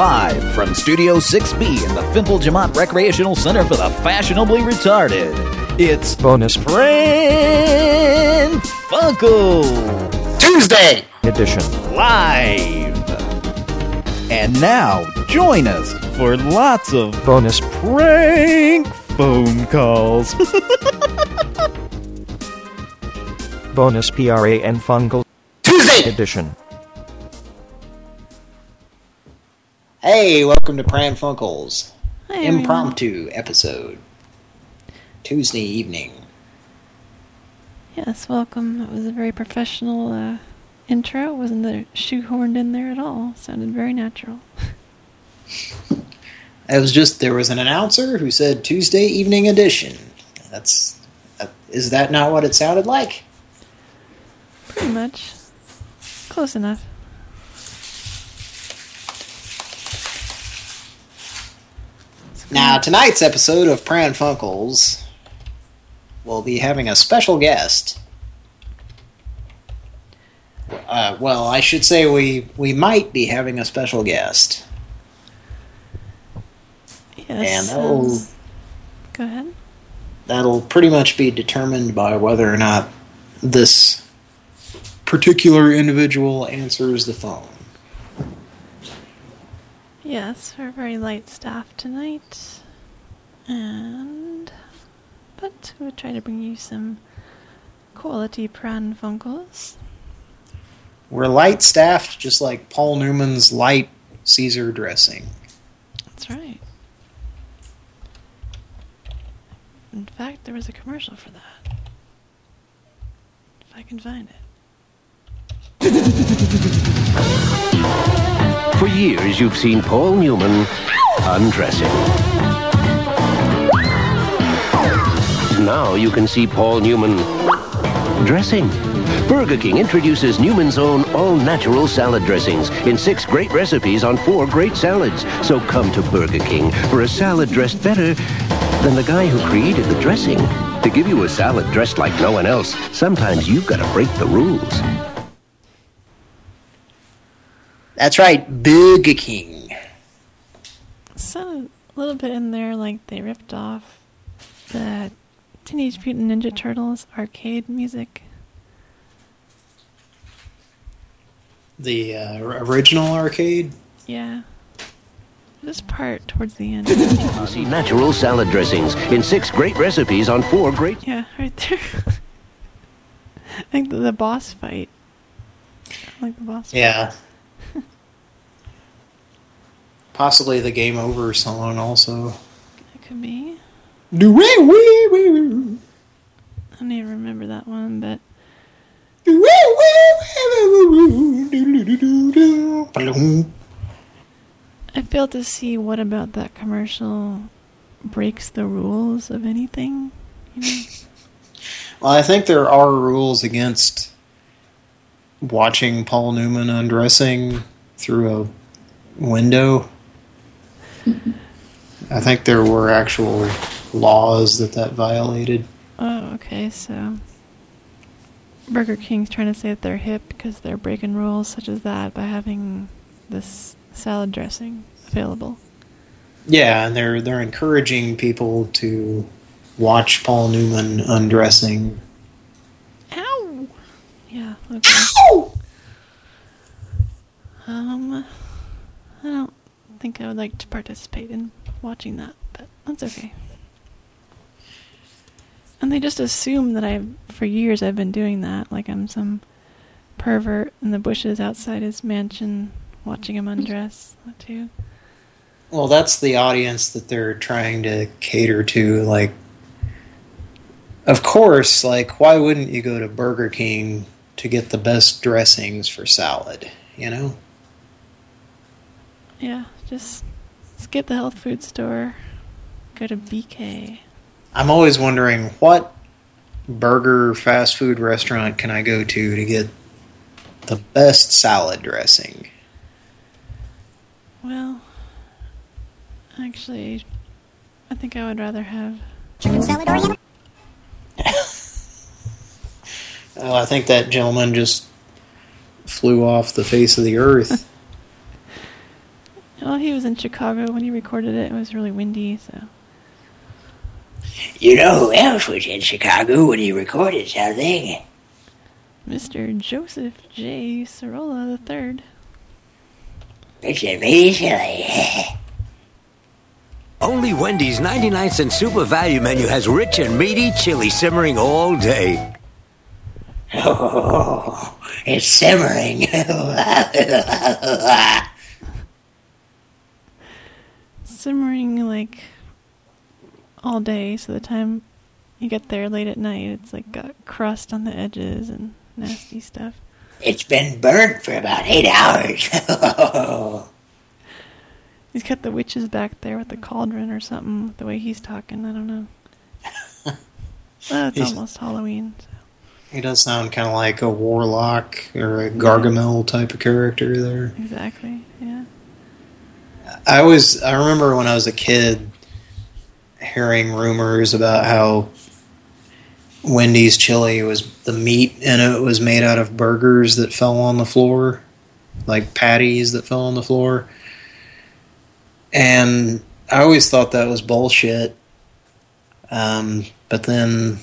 Live from Studio 6B in the Fimple Jamont Recreational Center for the Fashionably Retarded. It's Bonus Pran Funkel Tuesday! edition. Live. And now, join us for lots of Bonus prank phone calls. bonus Pran Funkel Tuesday! edition. Hey, welcome to Pran Funkels. Hi, everyone. Impromptu episode. Tuesday evening. Yes, welcome. It was a very professional uh, intro. It wasn't there shoehorned in there at all. Sounded very natural. It was just, there was an announcer who said Tuesday evening edition. That's, uh, is that not what it sounded like? Pretty much. Close enough. Now, tonight's episode of Pran Funkels will be having a special guest. Uh, well, I should say we we might be having a special guest. Yes. And that'll, um, go ahead. that'll pretty much be determined by whether or not this particular individual answers the phone. Yes, we're very light staffed tonight. And. But we'll try to bring you some quality pran funkels. We're light staffed, just like Paul Newman's light Caesar dressing. That's right. In fact, there was a commercial for that. If I can find it. For years, you've seen Paul Newman undressing. Now you can see Paul Newman dressing. Burger King introduces Newman's own all-natural salad dressings in six great recipes on four great salads. So come to Burger King for a salad dressed better than the guy who created the dressing. To give you a salad dressed like no one else, sometimes you've got to break the rules. That's right, Burger King. Sounded a little bit in there like they ripped off the Teenage Mutant Ninja Turtles arcade music. The uh, original arcade. Yeah. This part towards the end. You see natural salad dressings in six great recipes on four great yeah, right there. I think the, the boss fight. I like the boss Yeah. Possibly the Game Over song also. It could be. Do wee wee wee wee. I don't even remember that one, but. I fail to see what about that commercial breaks the rules of anything. You know? Well, I think there are rules against watching Paul Newman undressing through a window. I think there were actual laws that that violated. Oh, okay, so Burger King's trying to say that they're hip because they're breaking rules such as that by having this salad dressing available. Yeah, and they're they're encouraging people to watch Paul Newman undressing. Ow! Yeah, okay. Um, I don't think I would like to participate in watching that, but that's okay. And they just assume that I've, for years, I've been doing that, like I'm some pervert in the bushes outside his mansion watching him undress, too. Well, that's the audience that they're trying to cater to. Like, of course, like, why wouldn't you go to Burger King to get the best dressings for salad? You know? Yeah, just skip the health food store, go to BK. I'm always wondering what burger fast food restaurant can I go to to get the best salad dressing? Well, actually, I think I would rather have Chicken salad or Well, I think that gentleman just flew off the face of the earth. Well, he was in Chicago when he recorded it. It was really windy, so. You know who else was in Chicago when he recorded something? Mr. Joseph J. Sorolla III. It's me silly. Only Wendy's 99 cent super value menu has rich and meaty chili simmering all day. Oh, it's simmering. Simmering like all day, so the time you get there late at night, it's like got crust on the edges and nasty stuff. it's been burnt for about eight hours. He's got the witches back there with the cauldron or something, the way he's talking. I don't know. well, it's He's- almost Halloween. So. He does sound kind of like a warlock or a Gargamel type of character there. Exactly, yeah. I always, I remember when I was a kid hearing rumors about how Wendy's chili was, the meat in it was made out of burgers that fell on the floor, like patties that fell on the floor. And I always thought that was bullshit. Um, but then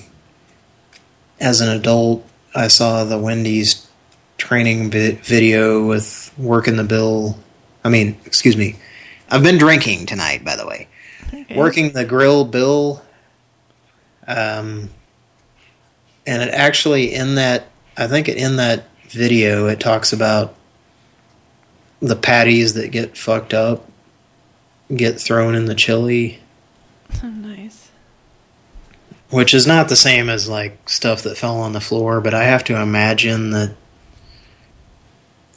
as an adult, I saw the Wendy's training vi video with working the bill. I mean, excuse me. I've been drinking tonight, by the way. Okay. Working the grill bill. Um, and it actually in that, I think in that video, it talks about the patties that get fucked up get thrown in the chili, Oh, nice. which is not the same as like stuff that fell on the floor, but I have to imagine that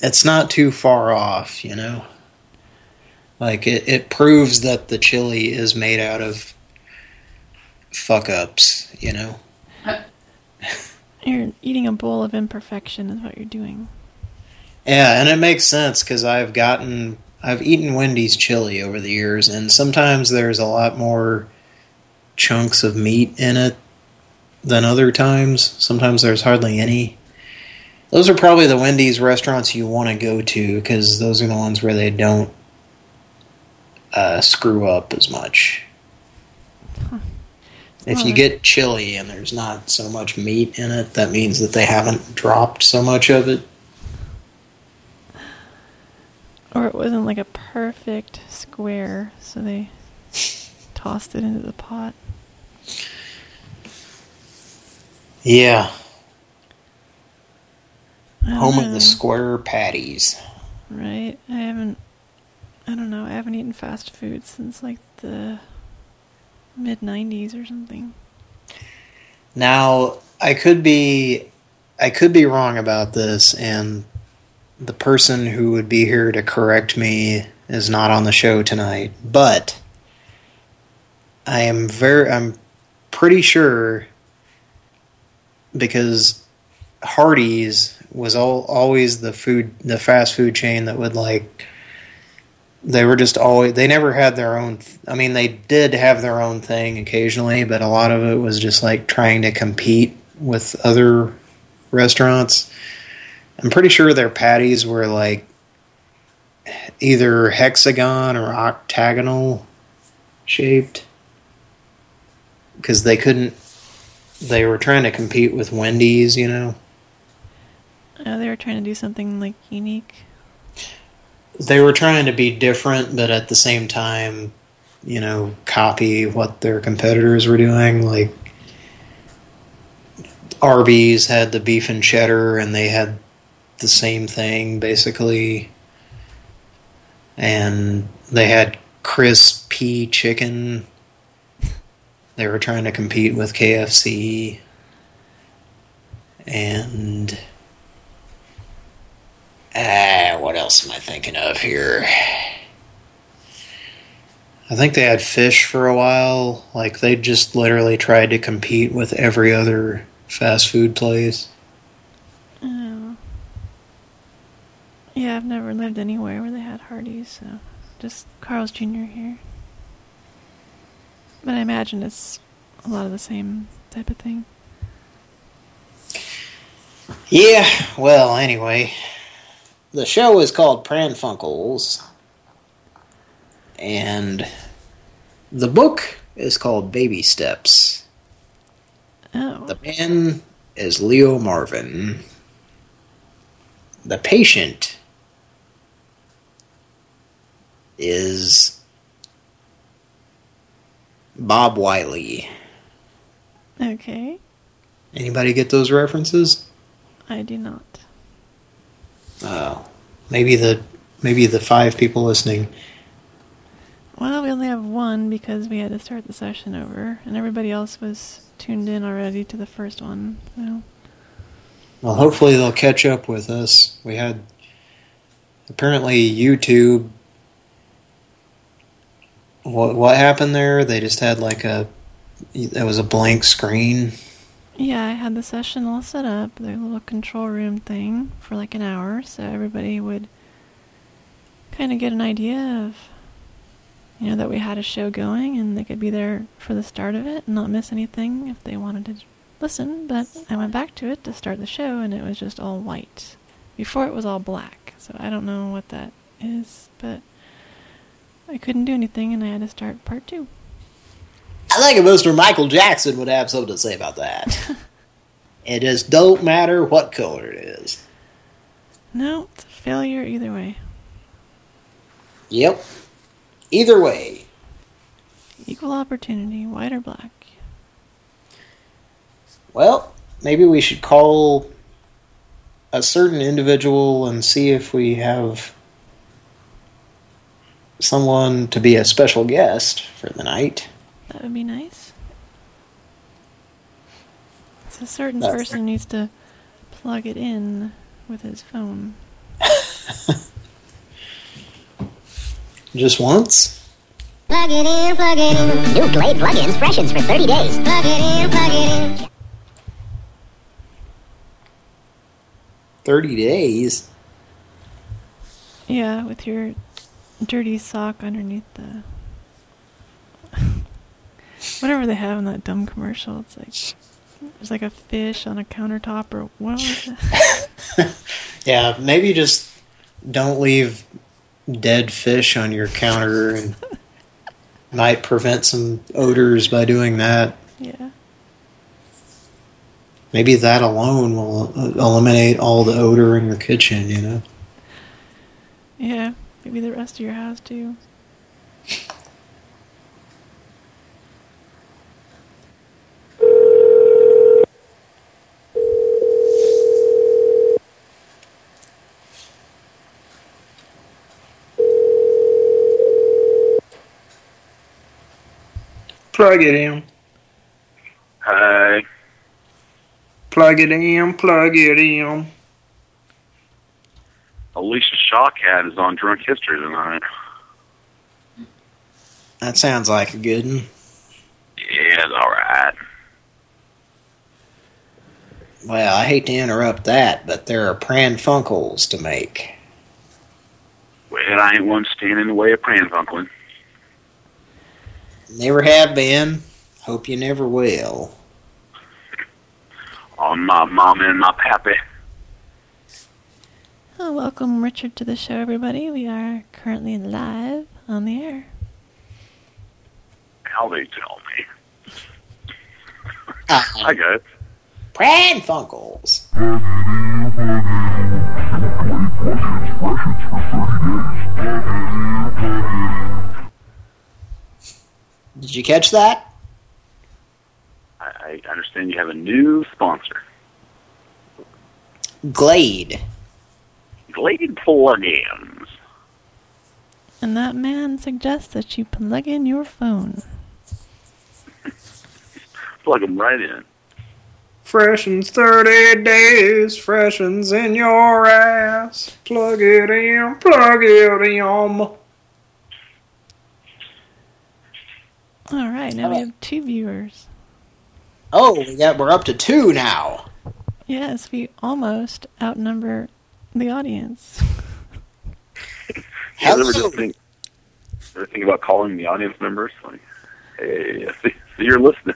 it's not too far off, you know? Like it, it proves that the chili is made out of fuck ups, you know? You're eating a bowl of imperfection, is what you're doing. Yeah, and it makes sense because I've gotten, I've eaten Wendy's chili over the years, and sometimes there's a lot more chunks of meat in it than other times. Sometimes there's hardly any. Those are probably the Wendy's restaurants you want to go to because those are the ones where they don't uh, screw up as much. If you get chili and there's not so much meat in it, that means that they haven't dropped so much of it. Or it wasn't like a perfect square, so they tossed it into the pot. Yeah, home of the square patties. Right. I haven't. I don't know. I haven't eaten fast food since like the mid '90s or something. Now, I could be, I could be wrong about this, and the person who would be here to correct me is not on the show tonight. But I am very, I'm pretty sure because Hardee's was all, always the food, the fast food chain that would like. They were just always. They never had their own. I mean, they did have their own thing occasionally, but a lot of it was just like trying to compete with other restaurants. I'm pretty sure their patties were like either hexagon or octagonal shaped because they couldn't. They were trying to compete with Wendy's, you know. Uh, they were trying to do something like unique. They were trying to be different, but at the same time, you know, copy what their competitors were doing. Like Arby's had the beef and cheddar, and they had the same thing basically. And they had crispy chicken. They were trying to compete with KFC. And Ah, what else am I thinking of here? I think they had fish for a while. Like they just literally tried to compete with every other fast food place. Oh. Yeah, I've never lived anywhere where they had Hardee's, so just Carl's Jr. here. But I imagine it's a lot of the same type of thing. Yeah, well, anyway, the show is called Pran Funkels. and the book is called Baby Steps. Oh. The man is Leo Marvin. The patient is Bob Wiley. Okay. Anybody get those references? I do not. Oh, maybe the maybe the five people listening. Well, we only have one because we had to start the session over, and everybody else was tuned in already to the first one. So Well, hopefully they'll catch up with us. We had apparently YouTube. What what happened there? They just had like a it was a blank screen. Yeah, I had the session all set up, the little control room thing for like an hour, so everybody would kind of get an idea of you know that we had a show going, and they could be there for the start of it and not miss anything if they wanted to listen. But I went back to it to start the show, and it was just all white. Before it was all black, so I don't know what that is, but I couldn't do anything, and I had to start part two. I think Mr. Michael Jackson would have something to say about that. it just don't matter what color it is. No, it's a failure either way. Yep. Either way. Equal opportunity, white or black. Well, maybe we should call a certain individual and see if we have someone to be a special guest for the night. That would be nice. So a certain That's person needs to plug it in with his phone. Just once? Plug it in, plug it in. New Glade plugins, freshens for 30 days. Plug it in, plug it in. 30 days? Yeah, with your dirty sock underneath the whatever they have in that dumb commercial. It's like there's like a fish on a countertop or what was it? Yeah, maybe just don't leave dead fish on your counter and might prevent some odors by doing that. yeah. Maybe that alone will eliminate all the odor in your kitchen, you know? Yeah. Maybe the rest of your house too. Plug it in. Hey, Plug it in, plug it in. Alicia Shawkat is on Drunk History tonight. That sounds like a good one. Yeah, it's alright. Well, I hate to interrupt that, but there are Pran Funkels to make. Well, I ain't one standing in the way of Pranfunkling. Never have been. Hope you never will. On my mama and my pappy. Oh, welcome Richard to the show, everybody. We are currently live on the air. How they tell me. Uh, I got it. Pran Funkels. Did you catch that? I, I understand you have a new sponsor. Glade. Glade plugins. And that man suggests that you plug in your phone. Plug them right in. Freshens 30 days, freshens in your ass. Plug it in, plug it in. All right, now we uh-huh. have two viewers. Oh, we got, we're up to two now. Yes, we almost outnumber the audience. You ever just think, ever think about calling the audience members? Like, hey, I see, see you're listening.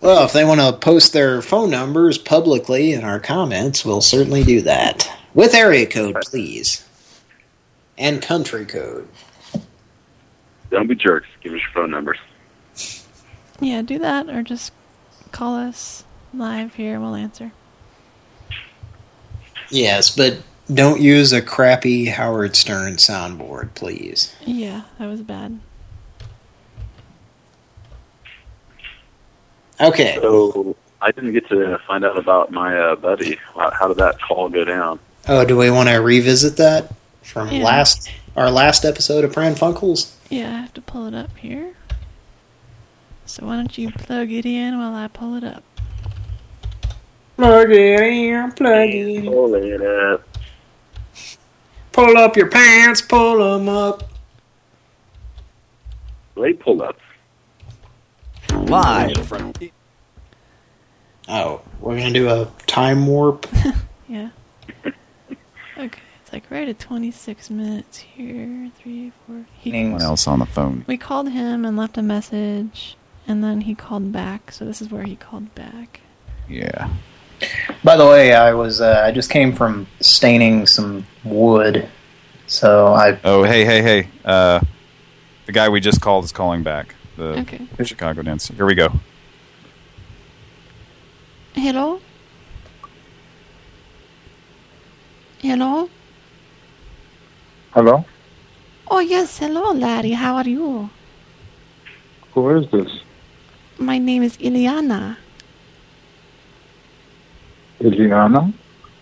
Well, if they want to post their phone numbers publicly in our comments, we'll certainly do that. With area code, please. And country code. don't be jerks. Give us your phone numbers. Yeah, do that or just call us live here. We'll answer. Yes, but don't use a crappy Howard Stern soundboard, please. Yeah, that was bad. Okay. So I didn't get to find out about my uh, buddy. How, how did that call go down? Oh, do we want to revisit that from Yeah. last our last episode of Pran Funkels? Yeah, I have to pull it up here. So why don't you plug it in while I pull it up? Plug it in, plug it in. Pull it up. Pull up your pants, pull them up. They pull up. Live from Oh, we're gonna do a time warp. Yeah. okay, it's like right at 26 minutes here. Three, four. He, Anyone else on the phone? we called him and left a message, and then he called back. So this is where he called back. Yeah. By the way, I was uh, I just came from staining some wood, so I Oh, hey, hey, hey. Uh, the guy we just called is calling back. The Okay. Chicago dancer. Here we go. Hello? Hello? Hello? Oh, yes. Hello, Larry. How are you? Who is this? My name is Iliana. Iliana?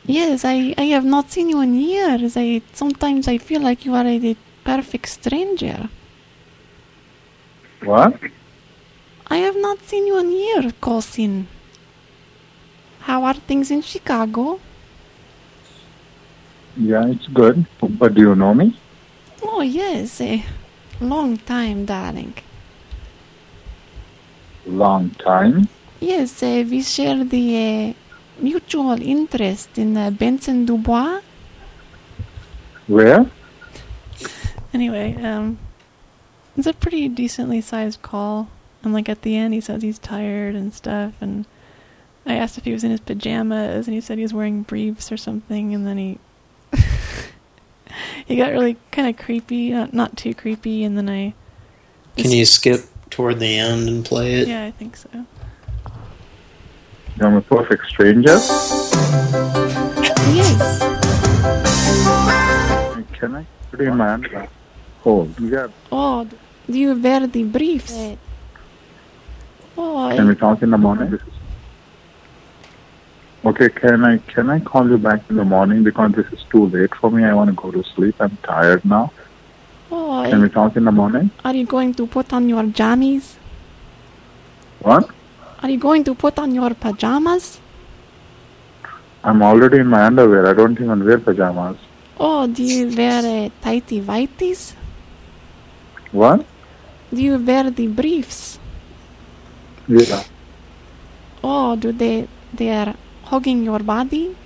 Yes, I, I have not seen you in years. I Sometimes I feel like you are a perfect stranger. What? I have not seen you in years, cousin. How are things in Chicago? Yeah, it's good. But do you know me? Oh, yes. A long time, darling. Long time. Yes, uh, we share the uh, mutual interest in uh, Benson Dubois. Where? Anyway, um, it's a pretty decently sized call. And like at the end, he says he's tired and stuff. And I asked if he was in his pajamas, and he said he was wearing briefs or something. And then he he got really kind of creepy, not not too creepy. And then I Can you skip toward the end and play it? yeah, I think so. I'm a perfect stranger. Yes. Can I put in my hand? Oh, yeah. Oh, do you wear the briefs? Oh, Can we talk in the morning? Okay, can I can I call you back in the morning because this is too late for me. I want to go to sleep. I'm tired now. Oh, Can we talk in the morning? are you going to put on your jammies? What? Are you going to put on your pajamas? I'm already in my underwear. I don't even wear pajamas. Oh, do you wear uh, tighty whities? What? Do you wear the briefs? Yeah. Oh, do they they are hugging your body?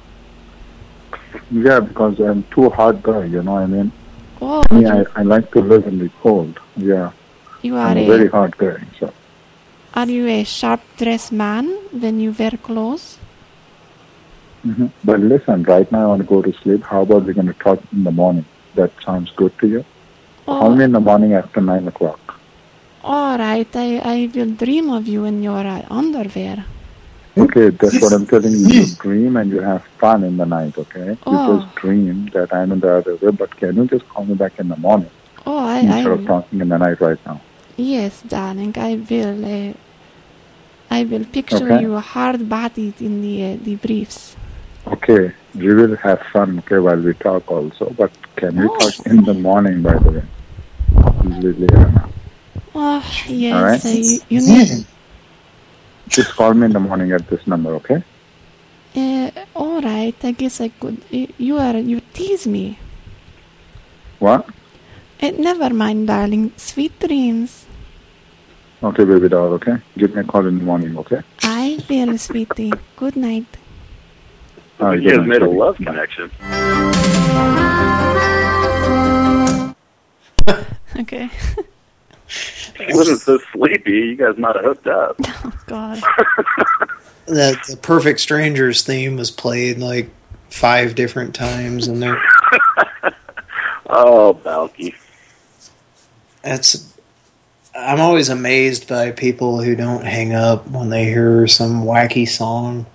Yeah, because I'm too hot guy, you know what I mean? Oh, Me, I, I like to live in the cold. Yeah. you are I'm a very hard guy. So are you a sharp dressed man when you wear clothes? hmm But listen, right now I want to go to sleep. How about we're going to talk in the morning? That sounds good to you? Call me in the morning after 9 o'clock. All right, I I will dream of you in your uh, underwear. Okay, that's what I'm telling you. You dream and you have fun in the night, okay? You Oh. just dream that I'm in the other way, but can you just call me back in the morning Oh, I, instead of I talking in the night right now? yes, darling, I will. Uh, I will picture Okay. you hard bodied in the uh, the briefs. Okay, we will have fun, okay, while we talk also, but can we Oh. talk in the morning, by the way? Usually, yeah. Oh, yes, right. uh, you, you need. Just call me in the morning at this number, okay? Uh, all right, I guess I could. You are you tease me. What? Uh, never mind, darling. Sweet dreams. Okay, baby doll, okay? Give me a call in the morning, okay? I will, sweetie. Good night. All right, You good guys made a love connection. Okay. If he wasn't so sleepy, you guys might have hooked up. Oh God. That the Perfect Strangers theme was played like five different times in there. Oh, Balki. That's I'm always amazed by people who don't hang up when they hear some wacky song.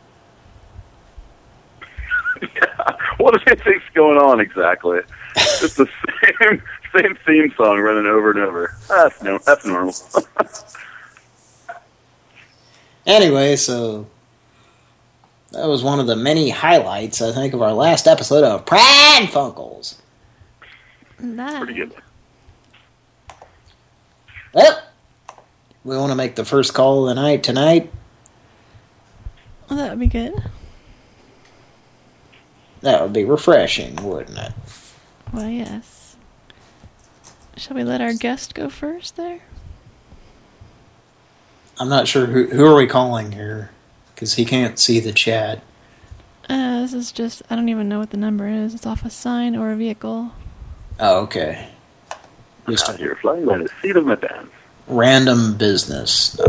what do they think's going on exactly? It's the same same theme song running over and over. That's no, that's normal. Anyway, so that was one of the many highlights, I think, of our last episode of Pran Funkels. Pretty good. Well, we want to make the first call of the night tonight. Well, that would be good. That would be refreshing, wouldn't it? Well, yes. Shall we let our guest go first there? I'm not sure who who are we calling here because he can't see the chat. Uh, this is just, I don't even know what the number is. It's off a sign or a vehicle. Oh, okay. Just out here flying by the seat of my pants. Random business.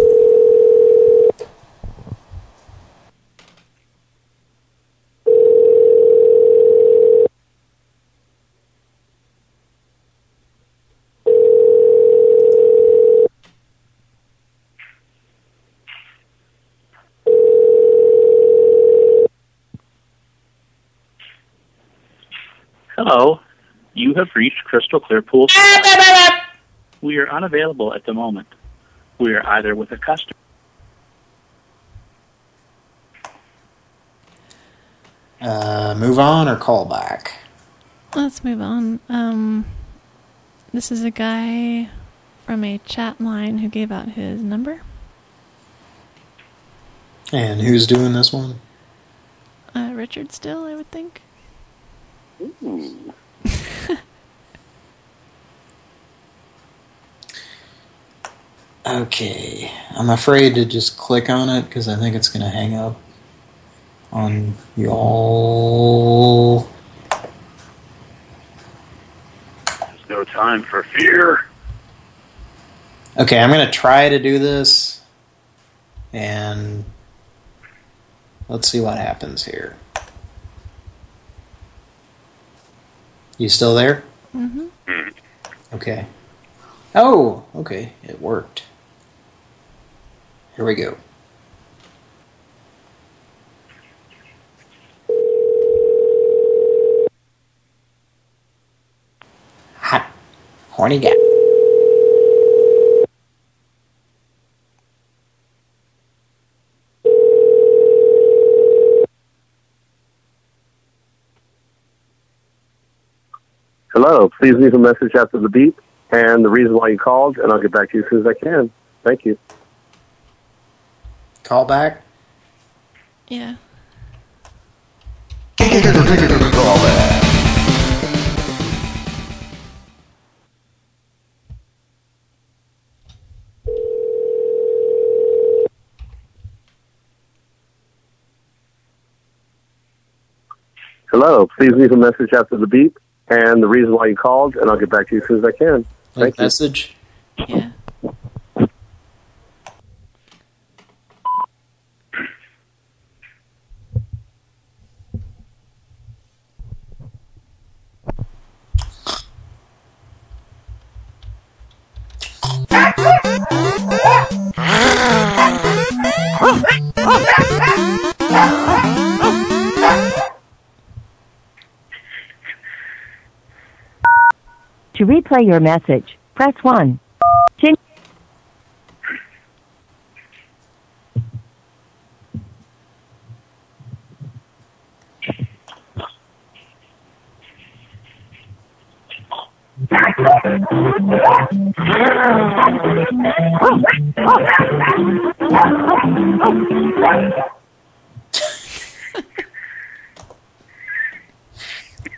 Hello. You have reached Crystal Clear Pool. we are unavailable at the moment. We are either with a customer. Uh, move on or call back? Let's move on. Um, this is a guy from a chat line who gave out his number. And who's doing this one? Uh, Richard still, I would think. Ooh. Okay, I'm afraid to just click on it because I think it's going to hang up on y'all. There's no time for fear. Okay, I'm going to try to do this, and let's see what happens here. You still there? Mm-hmm. Okay. Oh, okay, it worked. Here we go. Hot, horny guy. Hello, please leave a message after the beep and the reason why you called, and I'll get back to you as soon as I can. Thank you. Call back? Yeah. Call back. Hello, please leave a message after the beep and the reason why you called, and I'll get back to you as soon as I can. Thank you. Message? Yeah. Replay your message, press 1. Chin-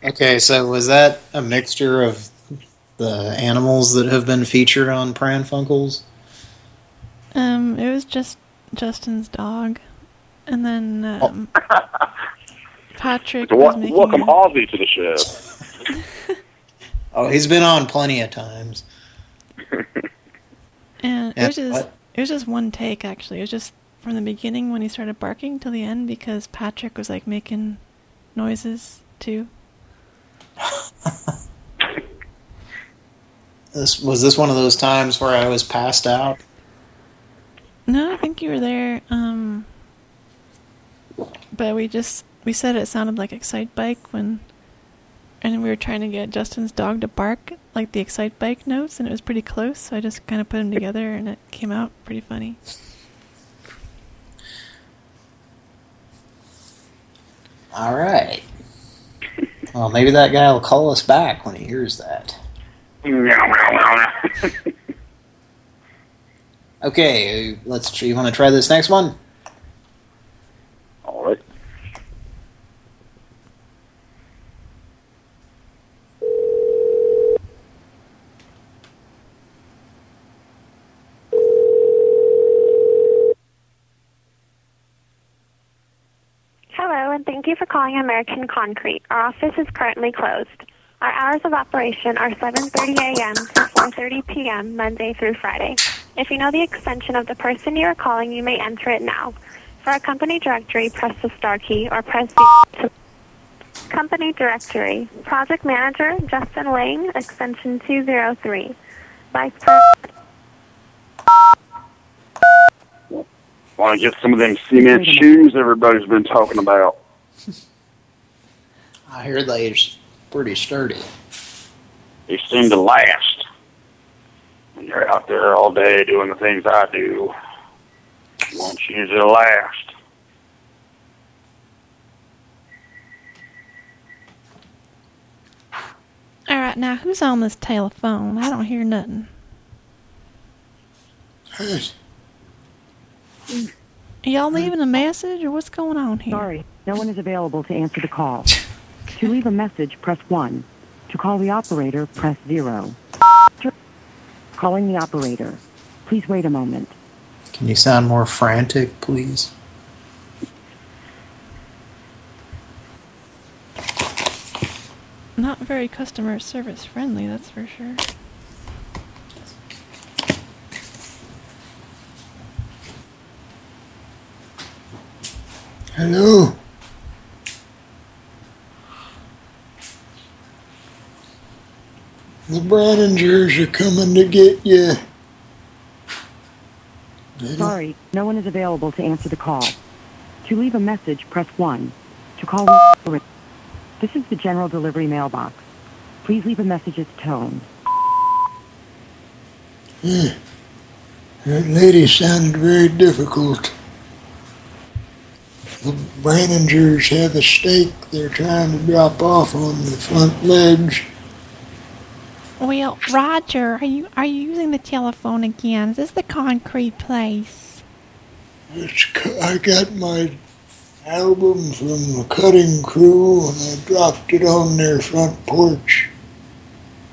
Okay, so was that a mixture of the animals that have been featured on Pran Funkels? Um, it was just Justin's dog, and then um, Patrick So was making. welcome a- Ozzy to the show. Oh, he's been on plenty of times. And it was just what? it was just one take actually. It was just from the beginning when he started barking till the end because Patrick was like making noises too. This was this one of those times where I was passed out. No, I think you were there. Um, but we just we said it sounded like Excitebike when, and we were trying to get Justin's dog to bark like the Excitebike notes, and it was pretty close. So I just kind of put them together, and it came out pretty funny. All right. Well, maybe that guy will call us back when he hears that. okay, let's. You want to try this next one? All right. Hello, and thank you for calling American Concrete. Our office is currently closed. Our hours of operation are 7:30 a.m. to 4:30 p.m. Monday through Friday. If you know the extension of the person you are calling, you may enter it now. For our company directory, press the star key or press the company directory. Project manager Justin Lang, extension 203. Vice President. Want to get some of them cement shoes everybody's been talking about? I hear they're pretty sturdy. They seem to last. When you're out there all day doing the things I do, you want shoes that'll last. All right, now who's on this telephone? I don't hear nothing. Y'all leaving a message or what's going on here? Sorry, no one is available to answer the call. to leave a message, press 1. To call the operator, press 0. Calling the operator. Please wait a moment. Can you sound more frantic, please? Not very customer service friendly, that's for sure. Hello? The Braningers are coming to get you. Sorry, no one is available to answer the call. To leave a message, press 1. To call. This is the general delivery mailbox. Please leave a message at tone. Hmm. That lady sounded very difficult. The Braningers have a stake they're trying to drop off on the front ledge. Well, Roger, are you are you using the telephone again? Is this the concrete place? It's, I got my album from the cutting crew and I dropped it on their front porch.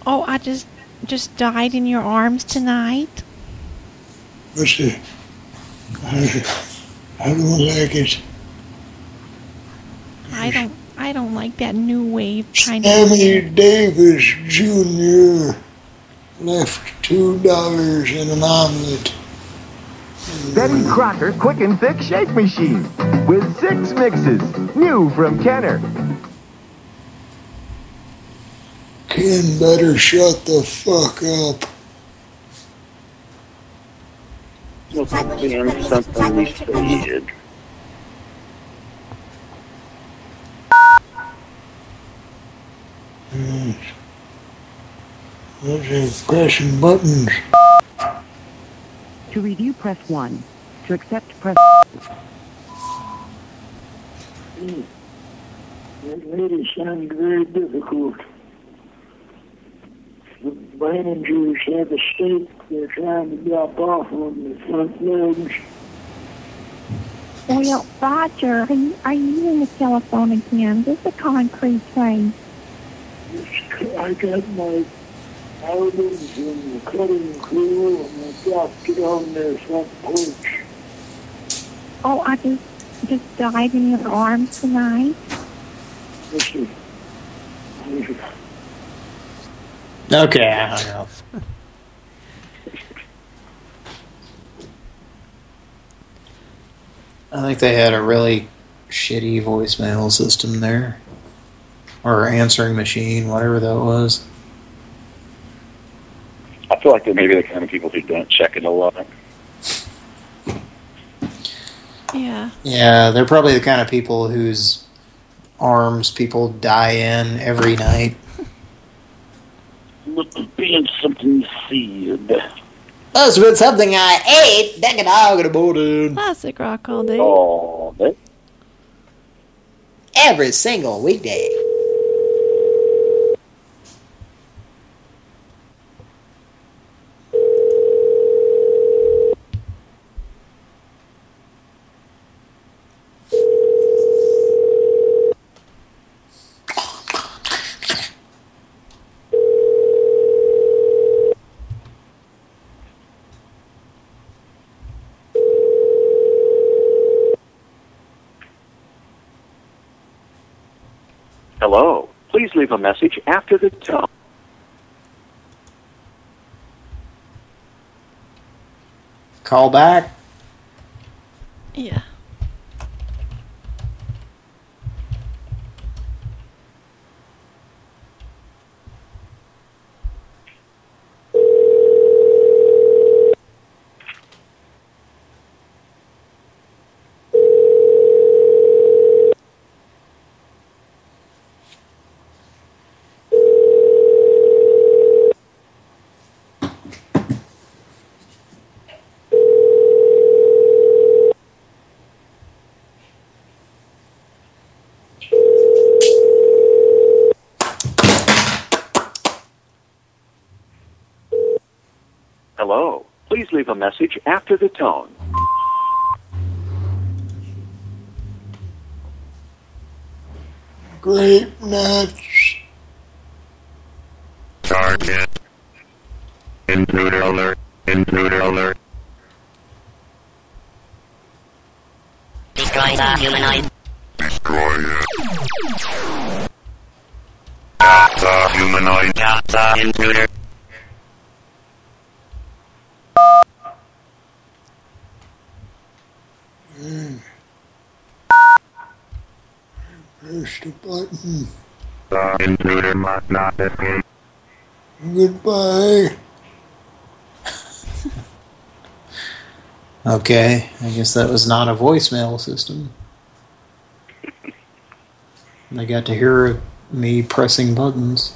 Oh, I just just died in your arms tonight. But uh, I, I don't like it. I don't I don't like that new wave kind Sammy of. Davis Jr. left two dollars in an omelet. Betty Crocker Quick and Thick Shake Machine with six mixes. New from Kenner. Ken better shut the fuck up. Something, something we stated. Yes. Those are pressing buttons. To review, press 1. To accept, press... That lady sounded very difficult. The Braningers have a stake they're trying to drop off on the front legs. Well, Roger, are you, are you using the telephone again? This is a concrete place. I got my albums from the cutting crew and I dropped it on their front porch. Oh, I just just died in your arms tonight. Listen, Okay, I hung up. I think they had a really shitty voicemail system there. Or answering machine, whatever that was. I feel like they're maybe the kind of people who don't check it a lot. Yeah. Yeah, they're probably the kind of people whose arms people die in every night. Must have been something seed. Must have been something I ate. Dang it, dog in the morning. Classic rock all day. Oh, that, Every single weekday. Hello. Please leave a message after the tone. Call back. Yeah. Hello. Please leave a message after the tone. Great match. Target. Intruder alert. Intruder alert. Destroy the humanoid. Destroy it. Got the humanoid. Got the intruder. The. The intruder must not escape. Goodbye. Okay, I guess that was not a voicemail system. They got to hear me pressing buttons.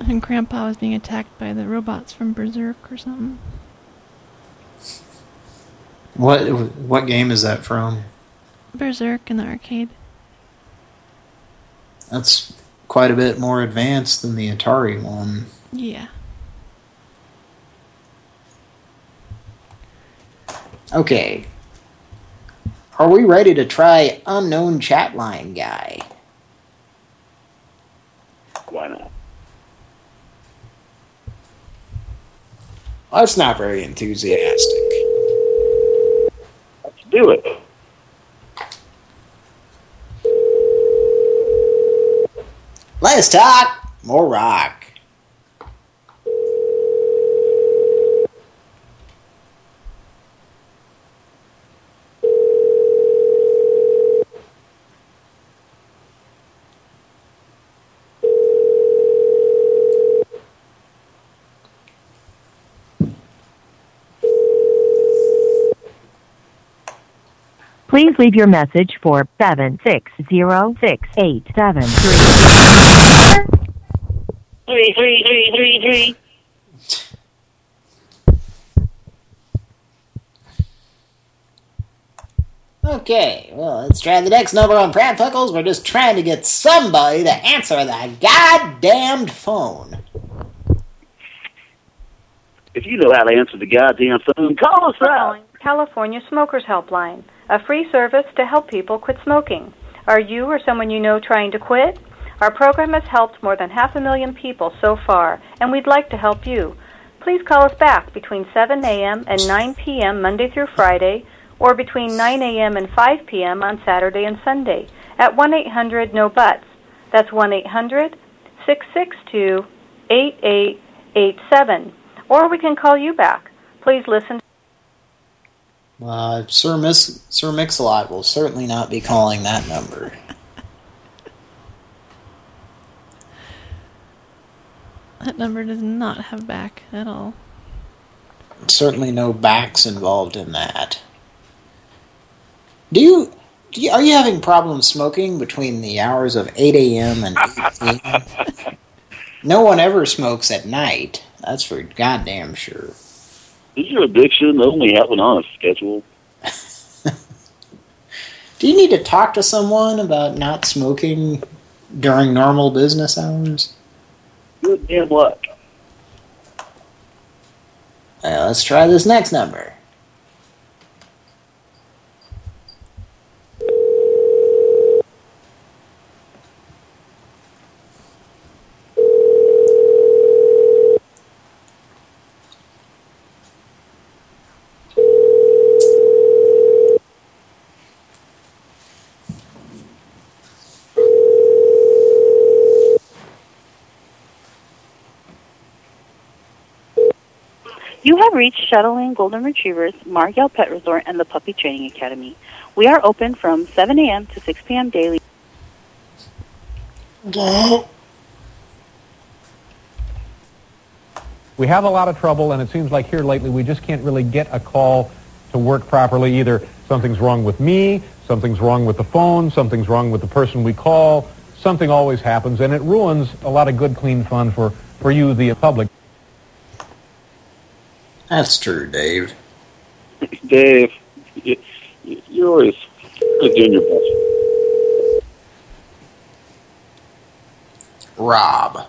And Grandpa was being attacked by the robots from Berserk or something. What what game is that from? Berserk in the arcade. That's quite a bit more advanced than the Atari one. Yeah. Okay. Are we ready to try unknown chat line guy? Why not? That's not very enthusiastic. Let's do it. Let's talk more rock. Please leave your message for seven six zero six eight seven three. Three, three, three, three, three. Okay, well, let's try the next number on Pratfuckles. We're just trying to get somebody to answer the goddamned phone. If you know how to answer the goddamn phone, call us out. California Smokers Helpline, a free service to help people quit smoking. Are you or someone you know trying to quit? Our program has helped more than half a million people so far, and we'd like to help you. Please call us back between 7 a.m. and 9 p.m. Monday through Friday, or between 9 a.m. and 5 p.m. on Saturday and Sunday at 1 800 No Buts. That's 1 800 662 8887. Or we can call you back. Please listen. Uh, Sir, Miss, Sir Mix-a-Lot will certainly not be calling that number. That number does not have back at all. Certainly no backs involved in that. Do you, do you are you having problems smoking between the hours of 8 a.m. and 8 p.m.? no one ever smokes at night. That's for goddamn sure. Is your addiction only happen on a schedule? Do you need to talk to someone about not smoking during normal business hours? Good damn luck. Well, let's try this next number. You have reached Shuttling Golden Retrievers, Margell Pet Resort, and the Puppy Training Academy. We are open from 7 a.m. to 6 p.m. daily. We have a lot of trouble, and it seems like here lately we just can't really get a call to work properly. Either something's wrong with me, something's wrong with the phone, something's wrong with the person we call. Something always happens, and it ruins a lot of good, clean fun for, for you, the public. That's true, Dave. Dave, you, you're always doing your best. Rob.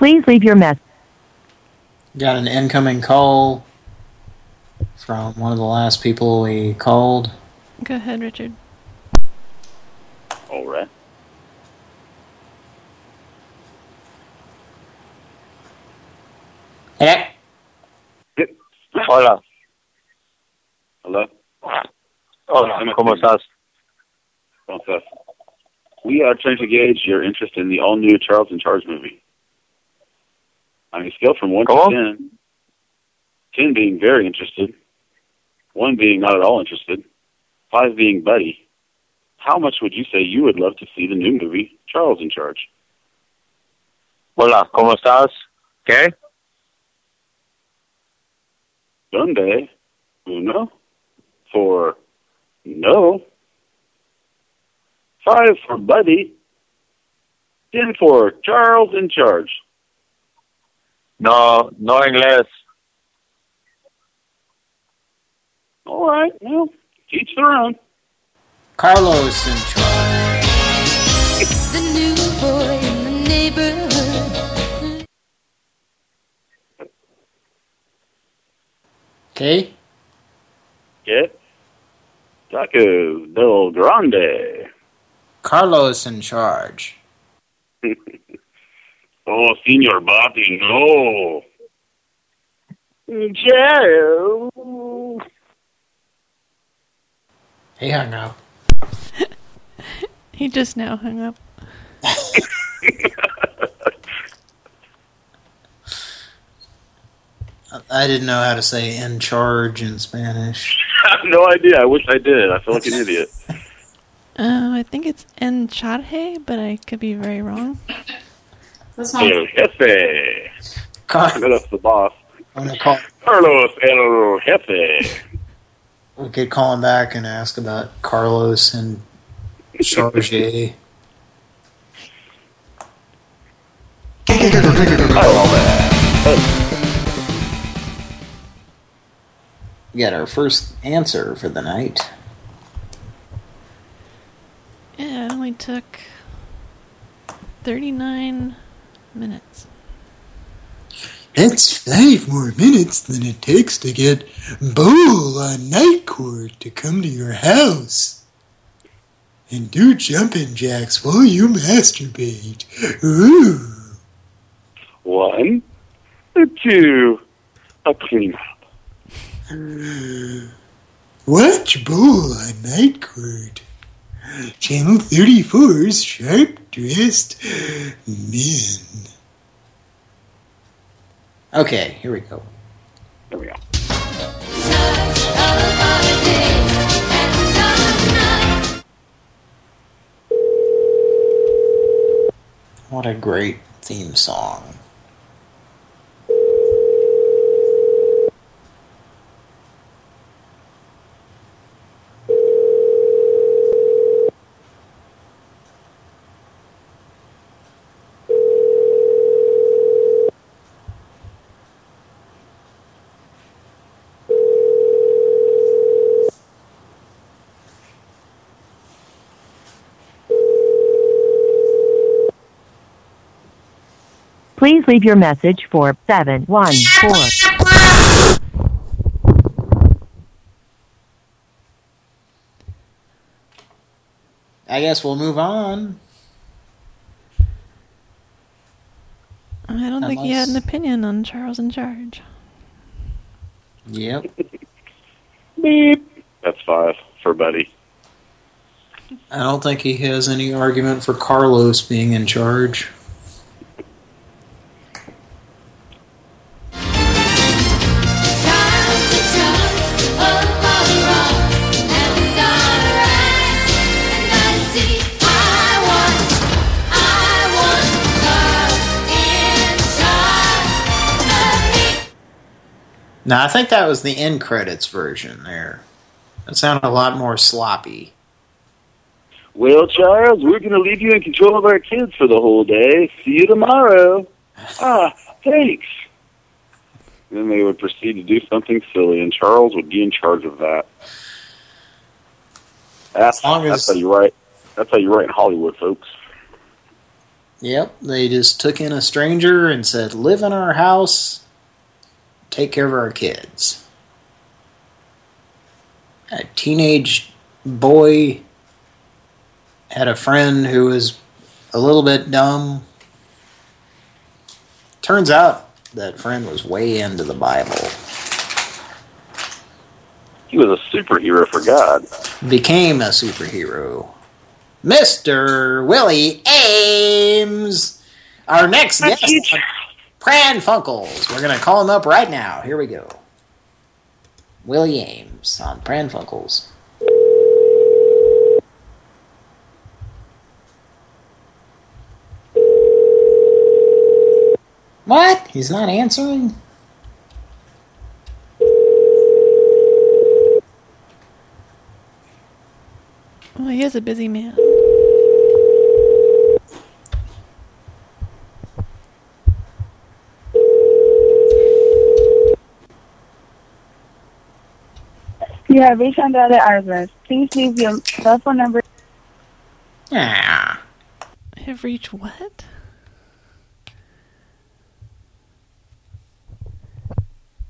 Please leave your message. Got an incoming call from one of the last people we called. Go ahead, Richard. All right. Hello? Hola. Hello? Hola, ¿cómo estás? ¿Cómo estás? We are trying to gauge your interest in the all-new Charles in Charge movie. On a scale from 1 to 10, 10 being very interested, 1 being not at all interested, 5 being buddy, how much would you say you would love to see the new movie, Charles in Charge? Hola, ¿cómo estás? ¿Qué? Donde uno for no, 5 for buddy, 10 for Charles in Charge. No, no inglés. All right, well, each their own. Carlos in charge. The new boy in the neighborhood. Okay. Get Taco Del Grande. Carlos in charge. Oh, Senor Bobby, no. Joe. He hung up. He just now hung up. I didn't know how to say in charge in Spanish. I have no idea. I wish I did. I feel like an idiot. Uh, I think it's En Charge, but I could be very wrong. El Jefe. Car- That's the boss. I'm gonna call. Carlos El Jefe. We could call him back and ask about Carlos and Charge. We got our first answer for the night. Yeah, it only took 39 minutes. That's five more minutes than it takes to get Bull on Night Court to come to your house. And do jumping jacks while you masturbate. Ooh. One, two, a clean Watch Bull on Night Court. Channel 34's Sharp Dressed Men. Okay, here we go. There we go. What a great theme song. Please leave your message for 714. I guess we'll move on. I don't think he had an opinion on Charles in charge. Yep. Beep. That's five for Buddy. I don't think he has any argument for Carlos being in charge. Now, I think that was the end credits version there. That sounded a lot more sloppy. Well, Charles, we're going to leave you in control of our kids for the whole day. See you tomorrow. Ah, thanks. Then they would proceed to do something silly, and Charles would be in charge of that. That's, that's how you write. That's how you write in Hollywood, folks. Yep, they just took in a stranger and said, live in our house, take care of our kids. A teenage boy had a friend who was a little bit dumb. Turns out that friend was way into the Bible. He was a superhero for God. Became a superhero. Mr. Willie Aames! Our next guest, Pran Funkels. We're going to call him up right now. Here we go. Willie Aames on Pran Funkels. What? He's not answering? Well, he is a busy man. You have reached Andrade Arvez. Please leave your cell phone number. Yeah. Have reached what?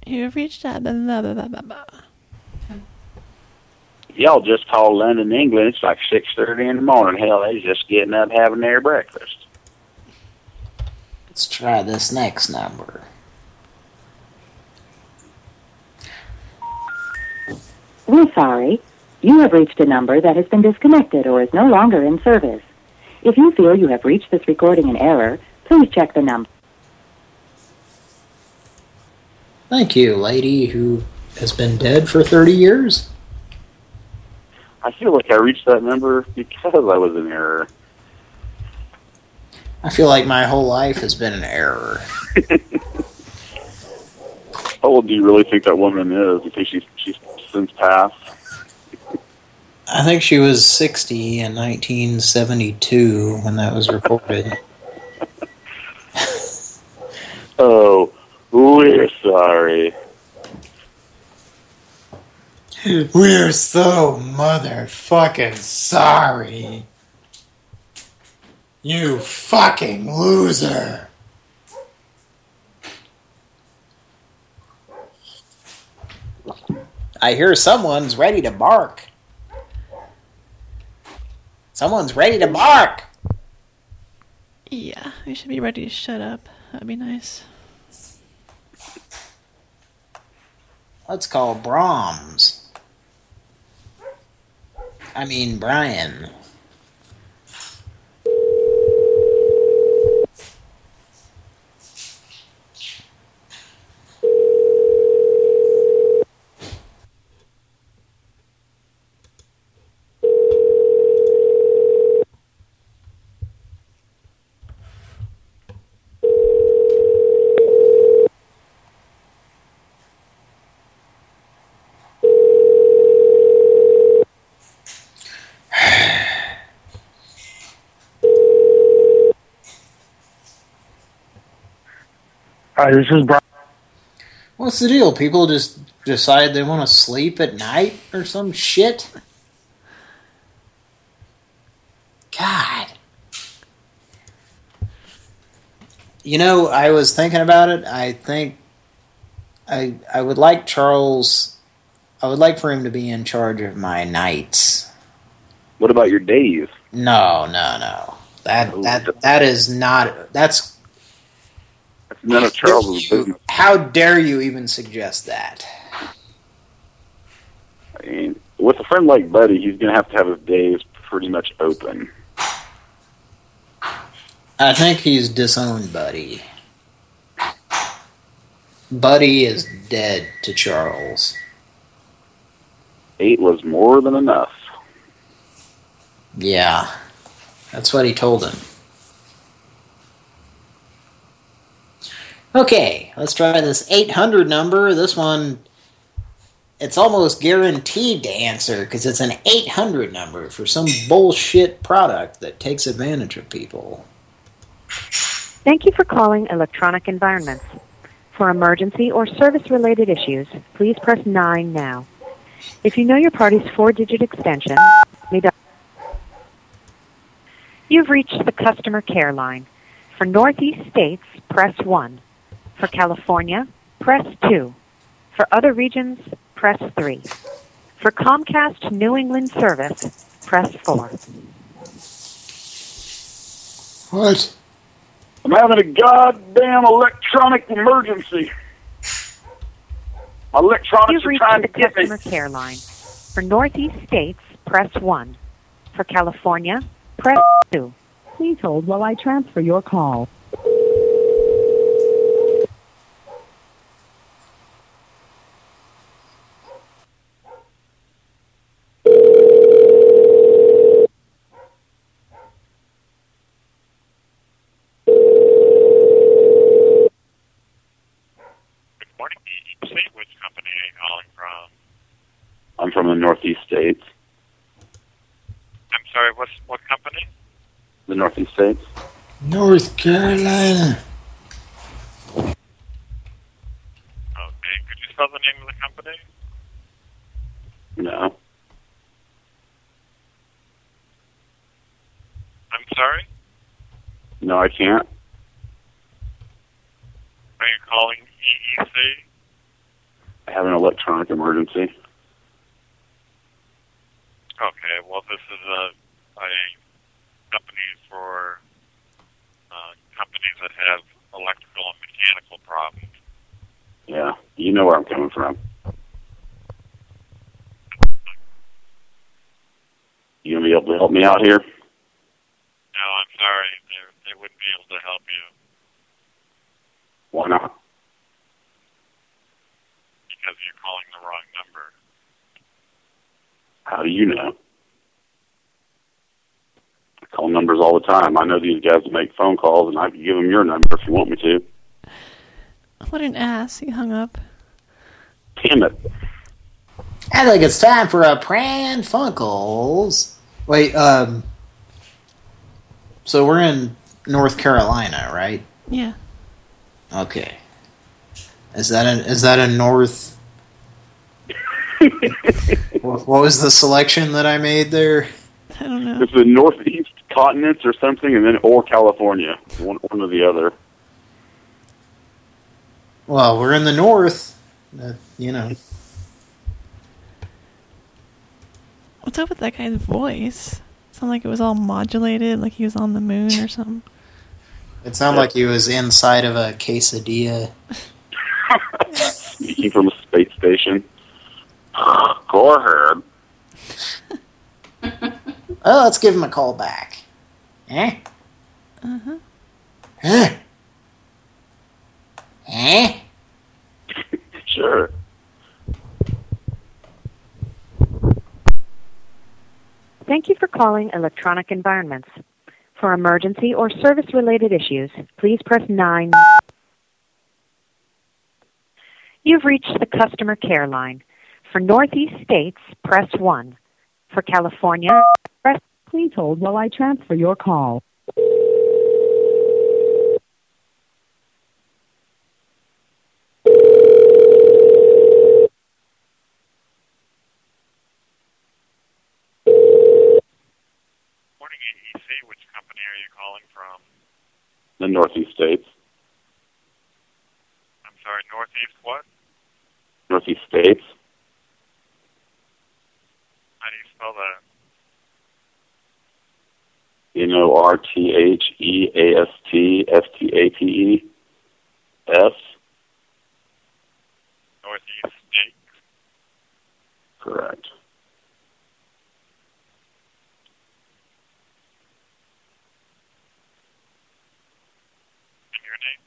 You have reached that. Blah, blah, blah, blah, blah. Y'all just called London, England. It's like 6.30 in the morning. Hell, they's just getting up having their breakfast. Let's try this next number. We're sorry. You have reached a number that has been disconnected or is no longer in service. If you feel you have reached this recording in error, please check the number. Thank you, lady who has been dead for 30 years. I feel like I reached that number because I was in error. I feel like my whole life has been an error. How old do you really think that woman is? You think she's, she's since passed? I think she was 60 in 1972 when that was reported. Oh, we're sorry. We're so motherfucking sorry. You fucking loser. I hear someone's ready to bark. Someone's ready to bark. Yeah, you should be ready to shut up. That'd be nice. Let's call Brahms. I mean Brian. Hi, this is Brian. What's the deal? People just decide they want to sleep at night or some shit? God. You know, I was thinking about it. I think I I would like Charles I would like for him to be in charge of my nights. What about your days? No, no, no. That that that is not that's That's none of Charles's business. how dare you even suggest that? I mean, with a friend like Buddy, he's going to have to have his days pretty much open. I think he's disowned Buddy. Buddy is dead to Charles. Eight was more than enough. Yeah. That's what he told him. Okay, let's try this 800 number. This one, it's almost guaranteed to answer because it's an 800 number for some bullshit product that takes advantage of people. Thank you for calling Electronic Environments. For emergency or service-related issues, please press 9 now. If you know your party's four-digit extension, You've reached the customer care line. For Northeast states, press 1. For California, press 2. For other regions, press 3. For Comcast New England service, press 4. What? I'm having a goddamn electronic emergency. My electronics You've are reached trying the to get me. customer care line. For Northeast states, press 1. For California, press 2. Please hold while I transfer your call. Good morning, EEC. Which company are you calling from? I'm from the Northeast states. I'm sorry, what's what company? The Northeast states. North Carolina. Okay, could you spell the name of the company? No. I'm sorry? No, I can't. Are you calling E EEC? I have an electronic emergency. Okay, well, this is a, a company for uh, companies that have electrical and mechanical problems. Yeah, you know where I'm coming from. You gonna be able to help me out here? No, I'm sorry, they, they wouldn't be able to help you Why not? because you're calling the wrong number. How do you know? I call numbers all the time. I know these guys that make phone calls, and I can give them your number if you want me to. What an ass. He hung up. Damn it. I think it's time for a Pran Funkels. Wait, um... So we're in North Carolina, right? Yeah. Okay. Is that a, is that a North... what, what was the selection that I made there? I don't know. It's the northeast continents or something, and then or California, one one or the other. Well, we're in the North. Uh, you know. What's up with that guy's voice? Sounded like it was all modulated, like he was on the moon or something. It sounded like he was inside of a quesadilla. Speaking from a space station. Go ahead. Well, let's give him a call back. Eh? Uh-huh. Huh? Eh? Sure. Thank you for calling Electronic Environments. For emergency or service-related issues, please press 9. You've reached the customer care line. For Northeast states, press 1. For California, press... Please hold while I transfer your call. Morning, AEC. Which company are you calling from? The Northeast states. I'm sorry, Northeast what? Northeast states. How do you spell that? N O R T H E A S T S T A T E S. Northeast State. Correct. And your name?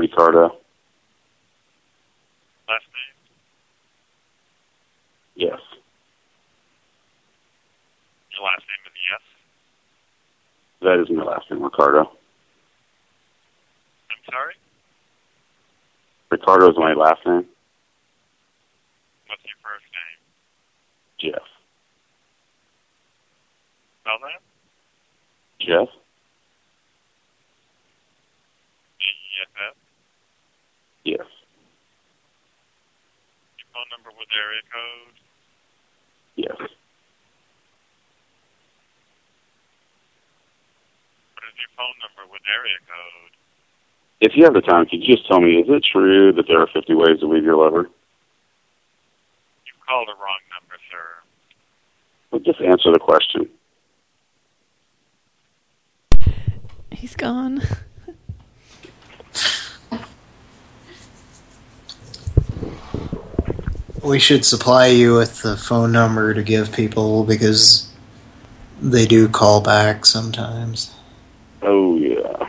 Ricardo. Last name? Yes. Your last yes. That is my last name, Ricardo. I'm sorry? Ricardo is my last name. What's your first name? Jeff. Spell that? Jeff? J-E-F-F. Yes. Your phone number with area code? Yes. What is your phone number with area code? If you have the time, could you just tell me, is it true that there are 50 ways to leave your lover? You've called the wrong number, sir. Well, just answer the question. He's gone. We should supply you with the phone number to give people because they do call back sometimes. Oh, yeah.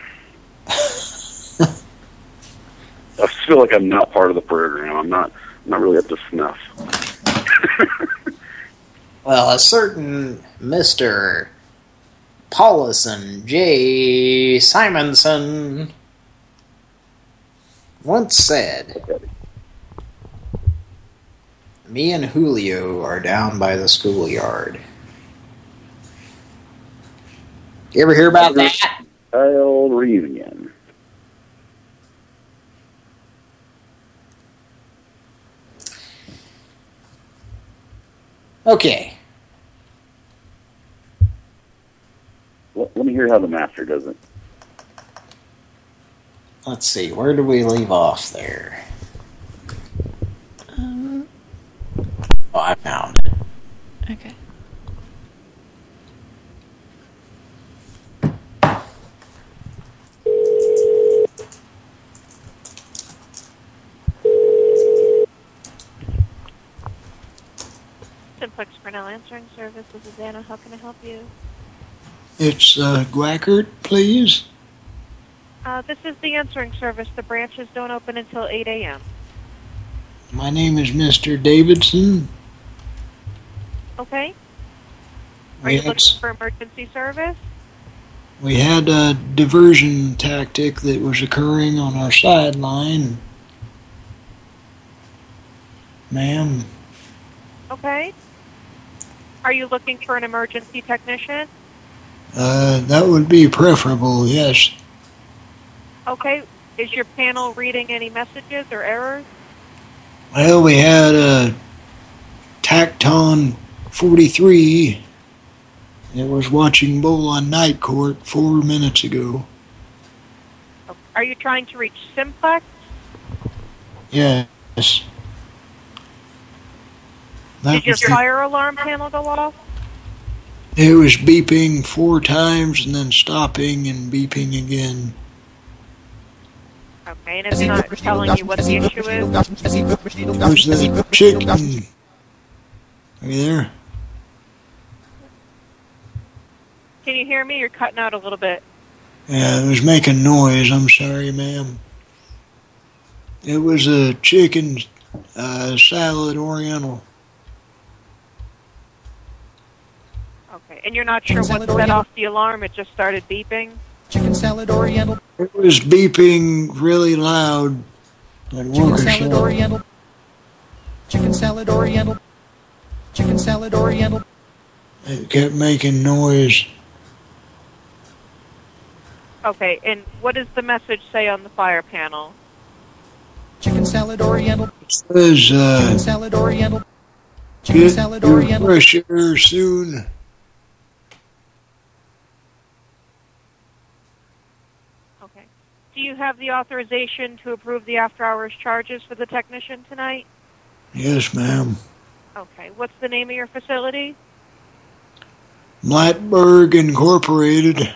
I feel like I'm not part of the program. I'm not, I'm not really up to snuff. Well, a certain Mr. Paulison J. Simonson once said, Me and Julio are down by the schoolyard. You ever hear about that? Child reunion. Okay. Let, let me hear how the master does it. Let's see, where do we leave off there? Um, Oh, I found it. okay. Grinnell Answering Service. This is Anna. How can I help you? It's uh, Gwackert, please. Uh, this is the answering service. The branches don't open until 8 a.m. My name is Mr. Davidson. Okay? Are We you had, looking for emergency service? we had a diversion tactic that was occurring on our sideline. Ma'am, Okay. Are you looking for an emergency technician? uh, that would be preferable, yes. Okay. Is your panel reading any messages or errors? Well, we had a Tacton 43 that was watching Bull on Night Court four minutes ago. Are you trying to reach Simplex? Yes. That Did your the- fire alarm panel go off? It was beeping four times and then stopping and beeping again. Okay, and it's not telling you what the issue is? Where's the chicken? Are you there? Can you hear me? You're cutting out a little bit. Yeah, it was making noise. I'm sorry, ma'am. It was a chicken uh, salad oriental. Okay, and you're not sure what set off the alarm? It just started beeping? Chicken salad oriental. It was beeping really loud. Chicken salad oriental. Chicken salad oriental. Chicken salad oriental. It kept making noise. Okay, and what does the message say on the fire panel? Chicken salad oriental. It says, uh, Chicken salad oriental. Chicken get salad your oriental. fresh air soon. Okay. Do you have the authorization to approve the after-hours charges for the technician tonight? Yes, ma'am. Okay. What's the name of your facility? Blackburg Incorporated.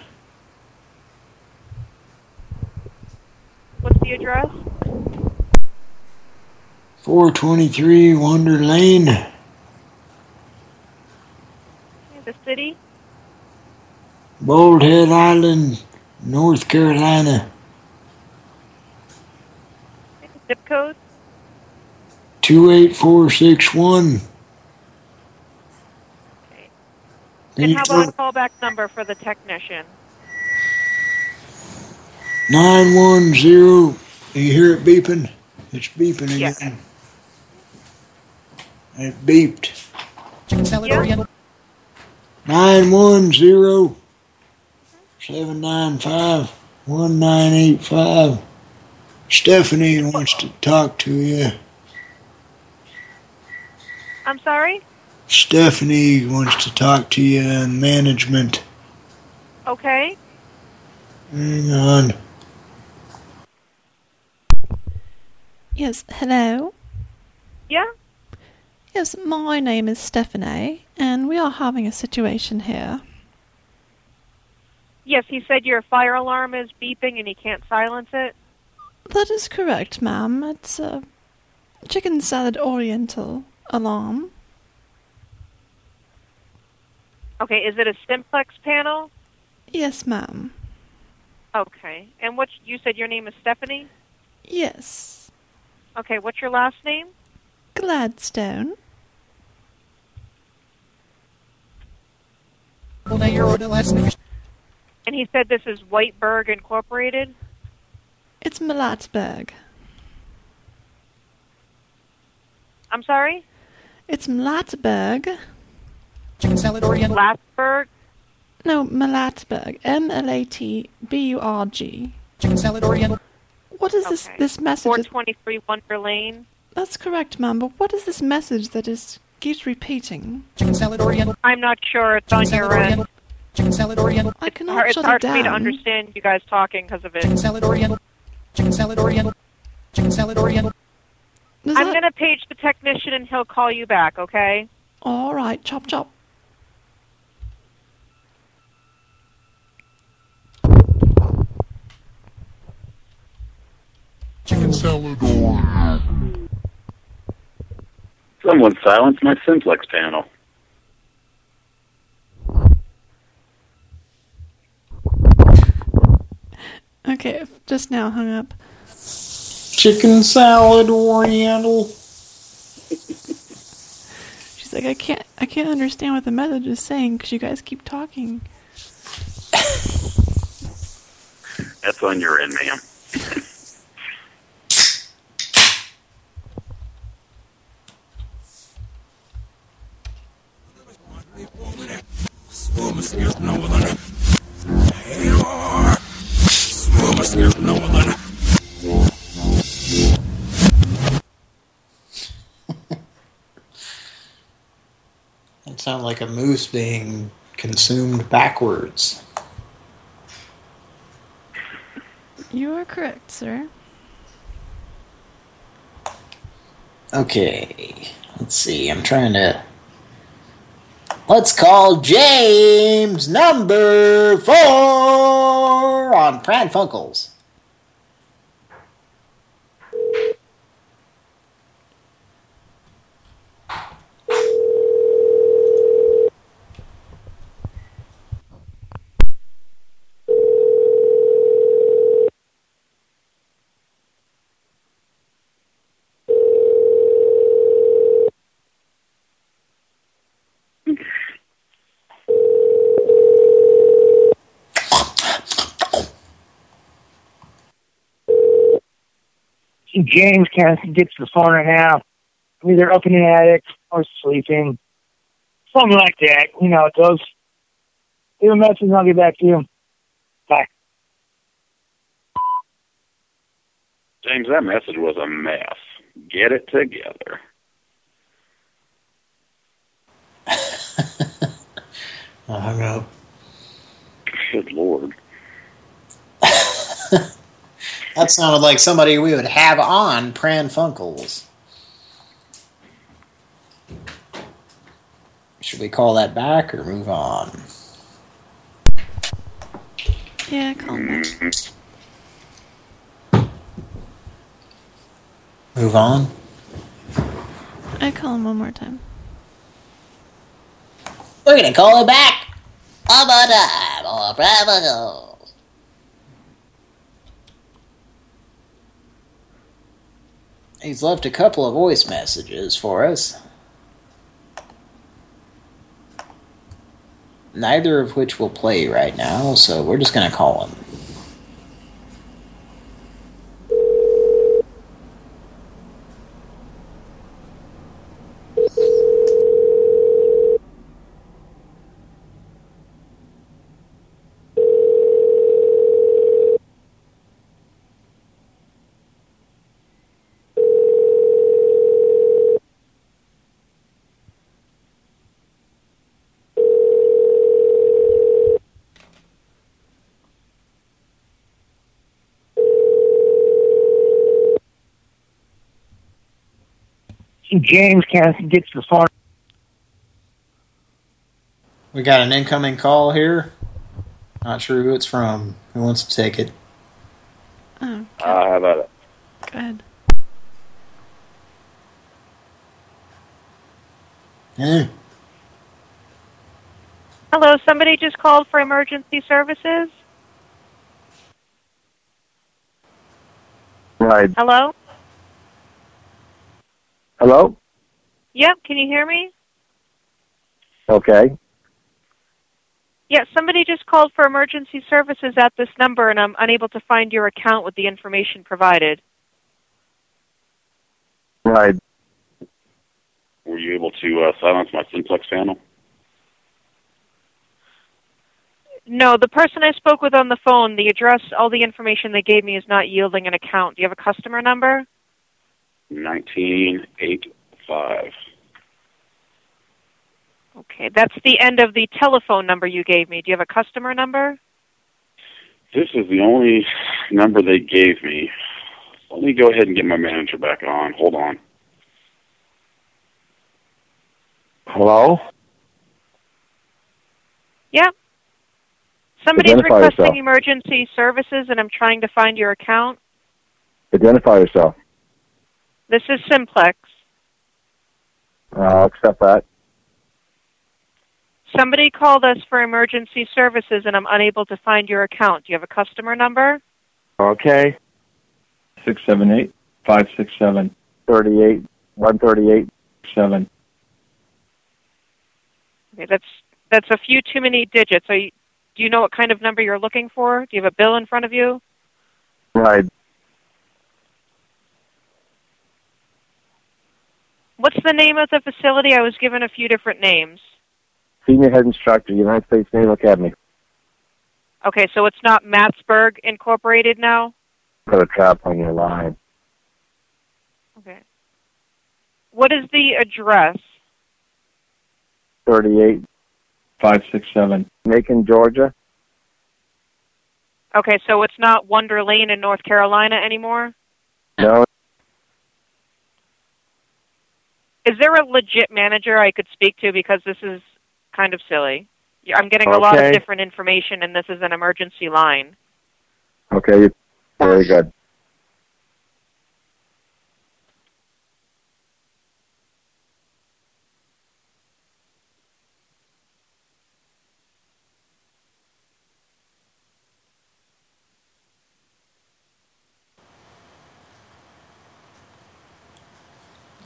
What's the address? 423 Wonder Lane. The city? Bald Head Island, North Carolina. Zip code? 28461. And how about a callback number for the technician? 910. You hear it beeping? It's beeping Yes. again. It beeped. Chicken salad oriental. 910 795 1985. Stephanie wants to talk to you. I'm sorry? Stephanie wants to talk to you in management. Okay. Hang on. Yes, hello. Yeah? Yes, my name is Stephanie, and we are having a situation here. Yes, he said your fire alarm is beeping and he can't silence it. That is correct, ma'am. It's a chicken salad oriental alarm. Okay, is it a simplex panel? Yes, ma'am. Okay. And what you said your name is Stephanie? Yes. Okay, what's your last name? Gladstone. Well, now your order last name. And he said this is Whiteberg Incorporated. It's Mlatzberg. I'm sorry? It's Mlatzberg. Chicken salad oriental. Glassberg. No, Mlatzberg. M-L-A-T-B-U-R-G. Chicken salad oriental. What is this this message? that- 423 Wonder Lane. That's correct, ma'am, but what is this message that is keeps repeating? Chicken salad oriental. I'm not sure. It's on your salad end. Chicken salad oriental. I cannot it's shut hard it for me to understand you guys talking because of it. Chicken salad oriental. Chicken salad oriental. Chicken salad oriental. Does I'm that- going to page the technician and he'll call you back, okay? All right, chop chop. Chicken salad Someone silenced my simplex panel. Okay, just now hung up. Chicken salad oriental. She's like, I can't, I can't understand what the message is saying because you guys keep talking. That's on your end, ma'am. That sounds like a moose being consumed backwards. You are correct, sir. Okay, let's see. I'm trying to. Let's call James number four on Pran Funkels. See, James can't get to the phone right now. I'm either up in the attic or sleeping. Something like that. You know it goes. Leave a message and I'll get back to you. Bye. James, that message was a mess. Get it together. I hung up. Good lord. That sounded like somebody we would have on Pran Funkels. Should we call that back or move on? Yeah, call him back. Move on? I call him one more time. We're gonna call it back. One more time. Or Pran Funkels. He's left a couple of voice messages for us. Neither of which will play right now, so we're just going to call him. James can't get to the phone. We got an incoming call here. Not sure who it's from. Who wants to take it? Oh, Uh, how about it? go ahead. Eh. Hello, somebody just called for emergency services. Right. Hello? Hello? Yep, can you hear me? Okay. Yeah, somebody just called for emergency services at this number, and I'm unable to find your account with the information provided. Right. Were you able to uh, silence my simplex panel? No, the person I spoke with on the phone, the address, all the information they gave me is not yielding an account. Do you have a customer number? 1985. Okay, that's the end of the telephone number you gave me. Do you have a customer number? This is the only number they gave me. Let me go ahead and get my manager back on. Hold on. Hello? Yep. Somebody's Identify requesting yourself. emergency services, and I'm trying to find your account. Identify yourself. This is Simplex. Uh, I'll accept that. Somebody called us for emergency services, and I'm unable to find your account. Do you have a customer number? Okay. Six seven eight five six seven 38, 138. seven. Okay, that's that's a few too many digits. Are you, do you know what kind of number you're looking for? Do you have a bill in front of you? Right. What's the name of the facility? I was given a few different names. Senior head instructor, United States Naval Academy. Okay, so it's not Mattsburg Incorporated now? Put a trap on your line. Okay. What is the address? 38, Five six seven. Macon, Georgia. Okay, so it's not Wonder Lane in North Carolina anymore? No, Is there a legit manager I could speak to because this is kind of silly? I'm getting a lot of different information and this is an emergency line. okay, very good.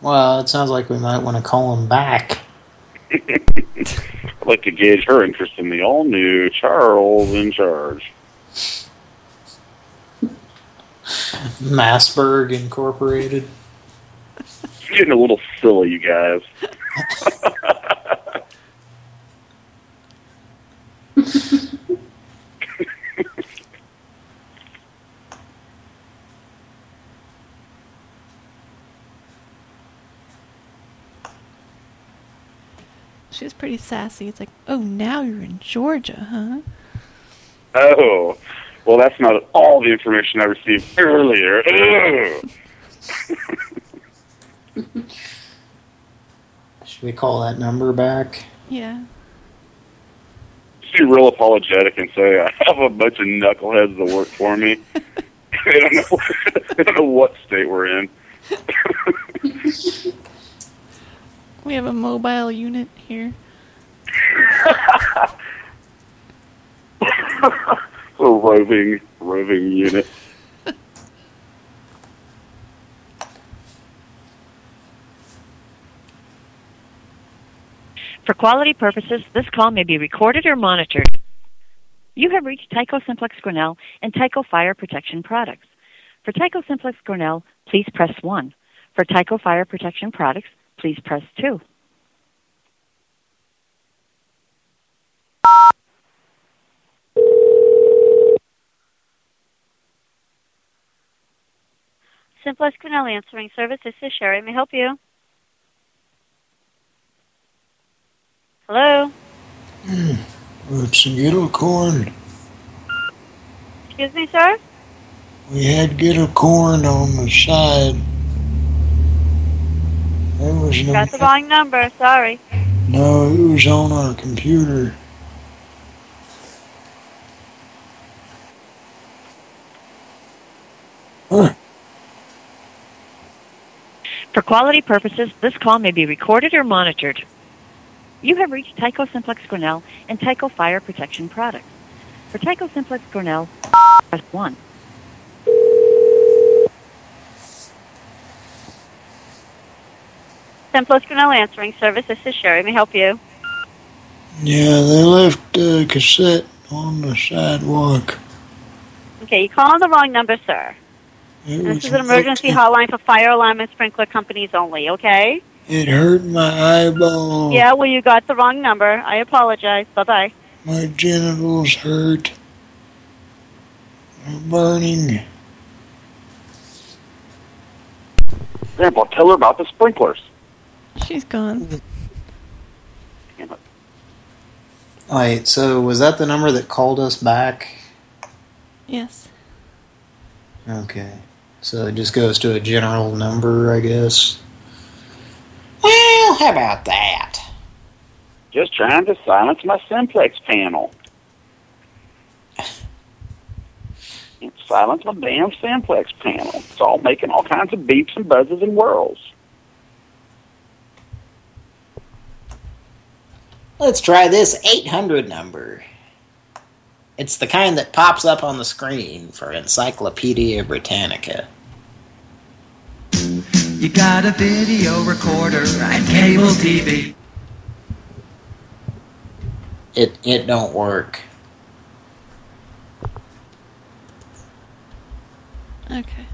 Well, it sounds like we might want to call him back. I'd like to gauge her interest in the all-new Charles in Charge. Massberg Incorporated. It's getting a little silly, you guys. She was pretty sassy. It's like, oh, now you're in Georgia, huh? Oh, well, that's not all the information I received earlier. Should we call that number back? Yeah. Just be real apologetic and say I have a bunch of knuckleheads that work for me. they don't know. they don't know what state we're in. We have a mobile unit here. A oh, roving, roving unit. For quality purposes, this call may be recorded or monitored. You have reached Tyco Simplex Grinnell and Tyco Fire Protection Products. For Tyco Simplex Grinnell, please press 1. For Tyco Fire Protection Products, please press 2. Simplex Grinnell Answering Service. This is Sherry. May I help you? Hello? It's a Gittle corn. Excuse me, sir? We had Gittle corn on the side. There was no, Got the wrong number. Sorry. no, it was on our computer. Huh. For quality purposes, this call may be recorded or monitored. You have reached Tyco Simplex Grinnell and Tyco Fire Protection Products. For Tyco Simplex Grinnell, press 1. Simplex Grinnell Answering Service. This is Sherry. May I help you? Yeah, they left a cassette on the sidewalk. Okay, you called the wrong number, sir. It, This is an emergency hotline for fire alarm and sprinkler companies only, okay? It hurt my eyeball. Yeah, well, you got the wrong number. I apologize. Bye-bye. My genitals hurt. They're burning. Grandpa, tell her about the sprinklers. She's gone. Wait, so was that the number that called us back? Yes. Okay. So it just goes to a general number, I guess. Well, how about that? Just trying to silence my simplex panel. silence my damn simplex panel. It's all making all kinds of beeps and buzzes and whirls. Let's try this 800 number. It's the kind that pops up on the screen for Encyclopedia Britannica. You got a video recorder and cable TV. It it don't work. Okay.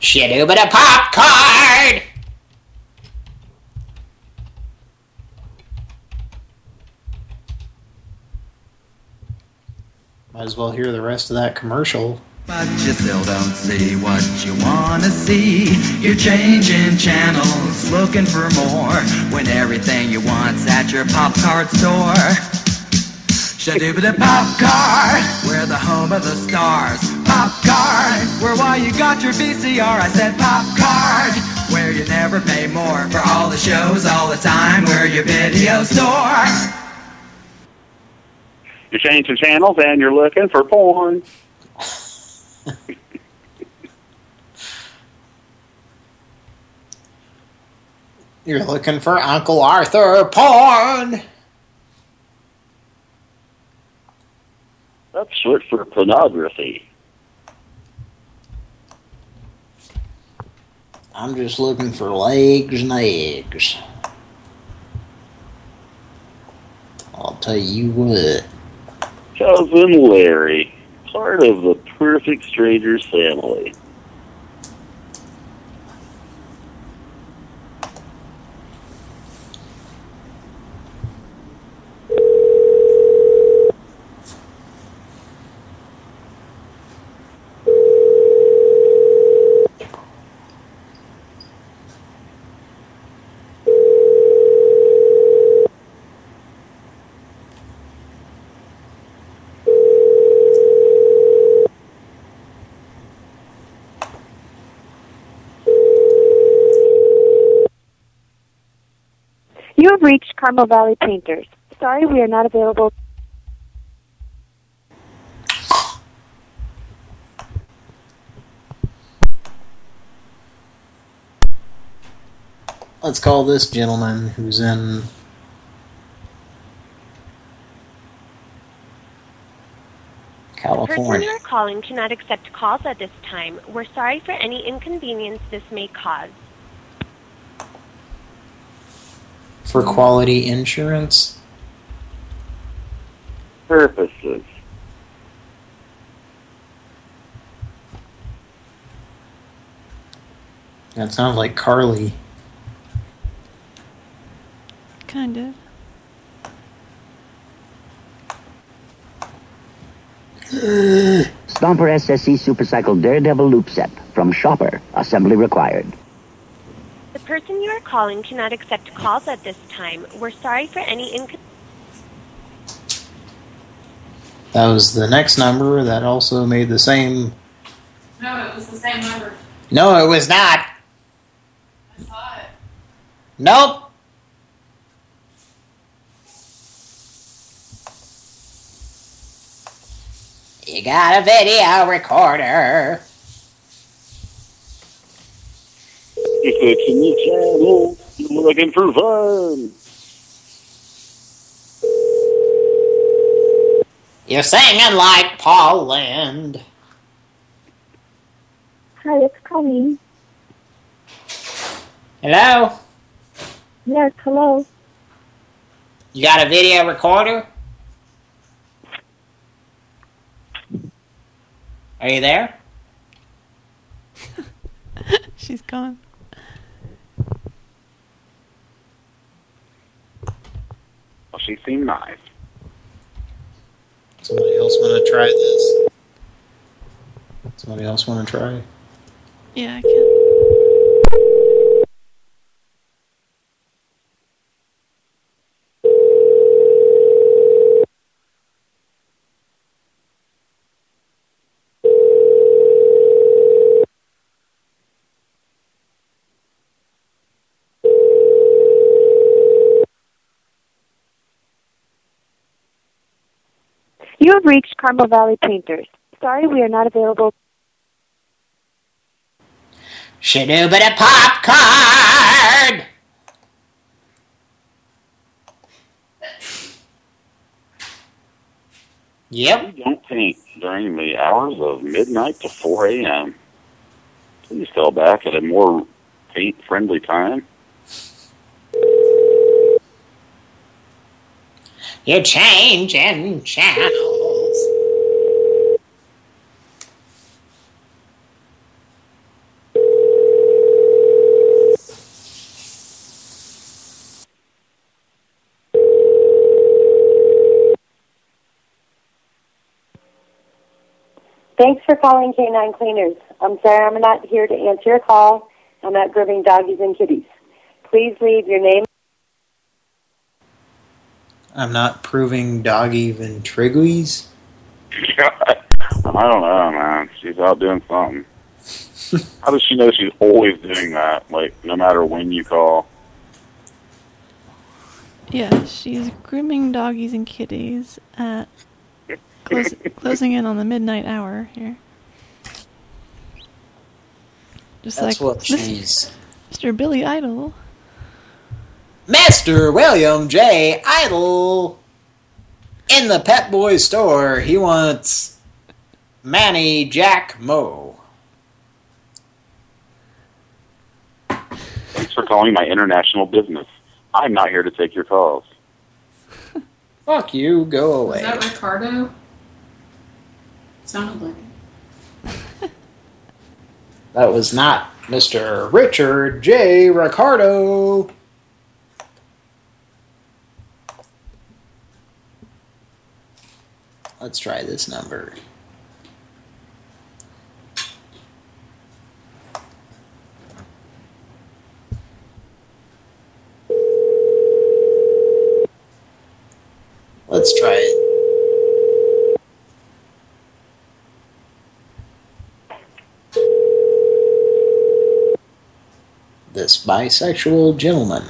Shit, but a pop card! Might as well hear the rest of that commercial. But you still don't see what you wanna see. You're changing channels, looking for more. When everything you want's at your pop card store. Shadoobada pop card, we're the home of the stars. Pop card, where why you got your VCR. I said pop card, where you never pay more for all the shows all the time. We're your video store. You're changing channels and you're looking for porn. You're looking for Uncle Arthur porn! That's short for pornography. I'm just looking for legs and eggs. I'll tell you what. Cousin Larry, part of the Perfect Strangers family. You have reached Carmel Valley Painters. Sorry, we are not available. Let's call this gentleman who's in California. The person you are calling cannot accept calls at this time. We're sorry for any inconvenience this may cause. For quality insurance? Purposes. That sounds like Carly. Kind of. Stomper SSC Supercycle Daredevil Loop Set from Schaper. Assembly required. The person you are calling cannot accept calls at this time. We're sorry for any inconvenience. That was the next number that also made the same... No, it was the same number. No, it was not. I saw it. Nope. You got a video recorder. You're fixing the channel. You're looking for fun. You're singing like Paul Lynde. Hi, it's Colleen. Hello? Yes, hello. You got a video recorder? Are you there? She's gone. She seemed nice. Somebody else want to try this? Somebody else want to try? Yeah, I can. You have reached Carmel Valley Painters. Sorry, we are not available. Shadoo bit of popcorn! Yep. We don't paint during the hours of midnight to 4 a.m. Please call back at a more paint-friendly time. You're changing channels. Thanks for calling K9 Cleaners. I'm sorry I'm not here to answer your call. I'm out grooming doggies and kitties. Please leave your name. I'm not proving doggy ventrigues. I don't know, man. She's out doing something. How does she know she's always doing that? Like, no matter when you call. Yeah, she's grooming doggies and kitties at close, closing in on the midnight hour here. Just That's like what she's... Mr. Billy Idol. Mr. William J. Idol. in the Pep Boy store. He wants Manny Jack Moe. Thanks for calling my international business. I'm not here to take your calls. Fuck you, go Was away. that Ricardo? Sounded like it. That was not Mr. Richard J. Ricardo. Let's try this number. Let's try it. this bisexual gentleman.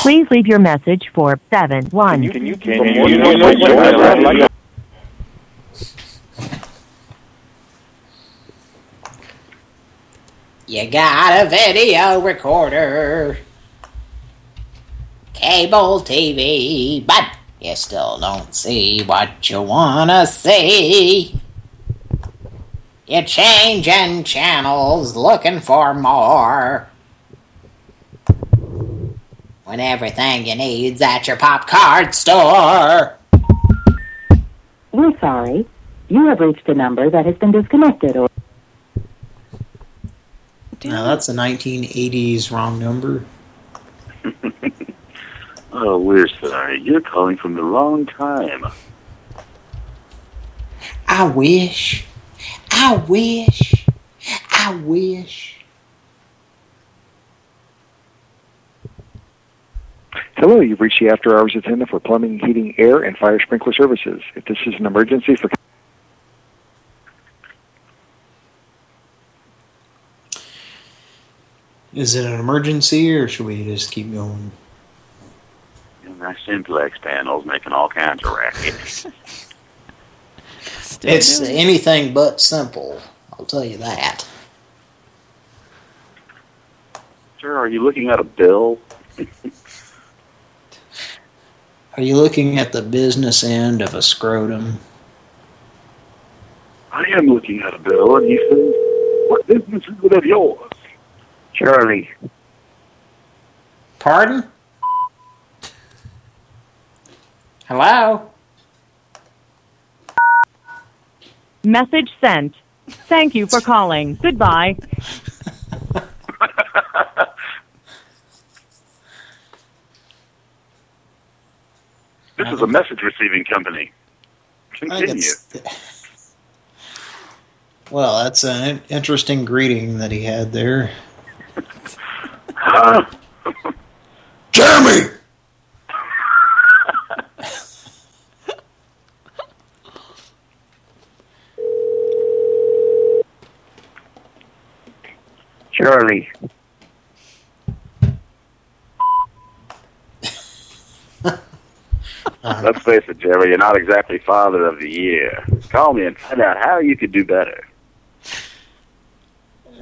Please leave your message for 7 1. Can you, can you, can you, got a video recorder, cable TV, but you still don't see what you wanna see. You're changing channels, looking for more. When everything you need's at your pop card store. We're sorry. You have reached a number that has been disconnected or Now that's a 1980s wrong number. Oh, we're sorry. You're calling from the wrong time. I wish. I wish. I wish. Hello, you've reached the after hours attendant for plumbing, heating, air, and fire sprinkler services. If this is an emergency for Is it an emergency or should we just keep going? My simplex panel's making all kinds of racket. it's anything but simple. I'll tell you that. Sir, are you looking at a bill? Are you looking at the business end of a scrotum? I am looking at a bill, and he says, what business is it of yours? Charlie. Pardon? Hello? Message sent. Thank you for calling. Goodbye. This is a message receiving company. Continue. Well, that's an interesting greeting that he had there. Jeremy! Charlie. Let's face it, Jerry, you're not exactly father of the year. Call me and find out how you could do better.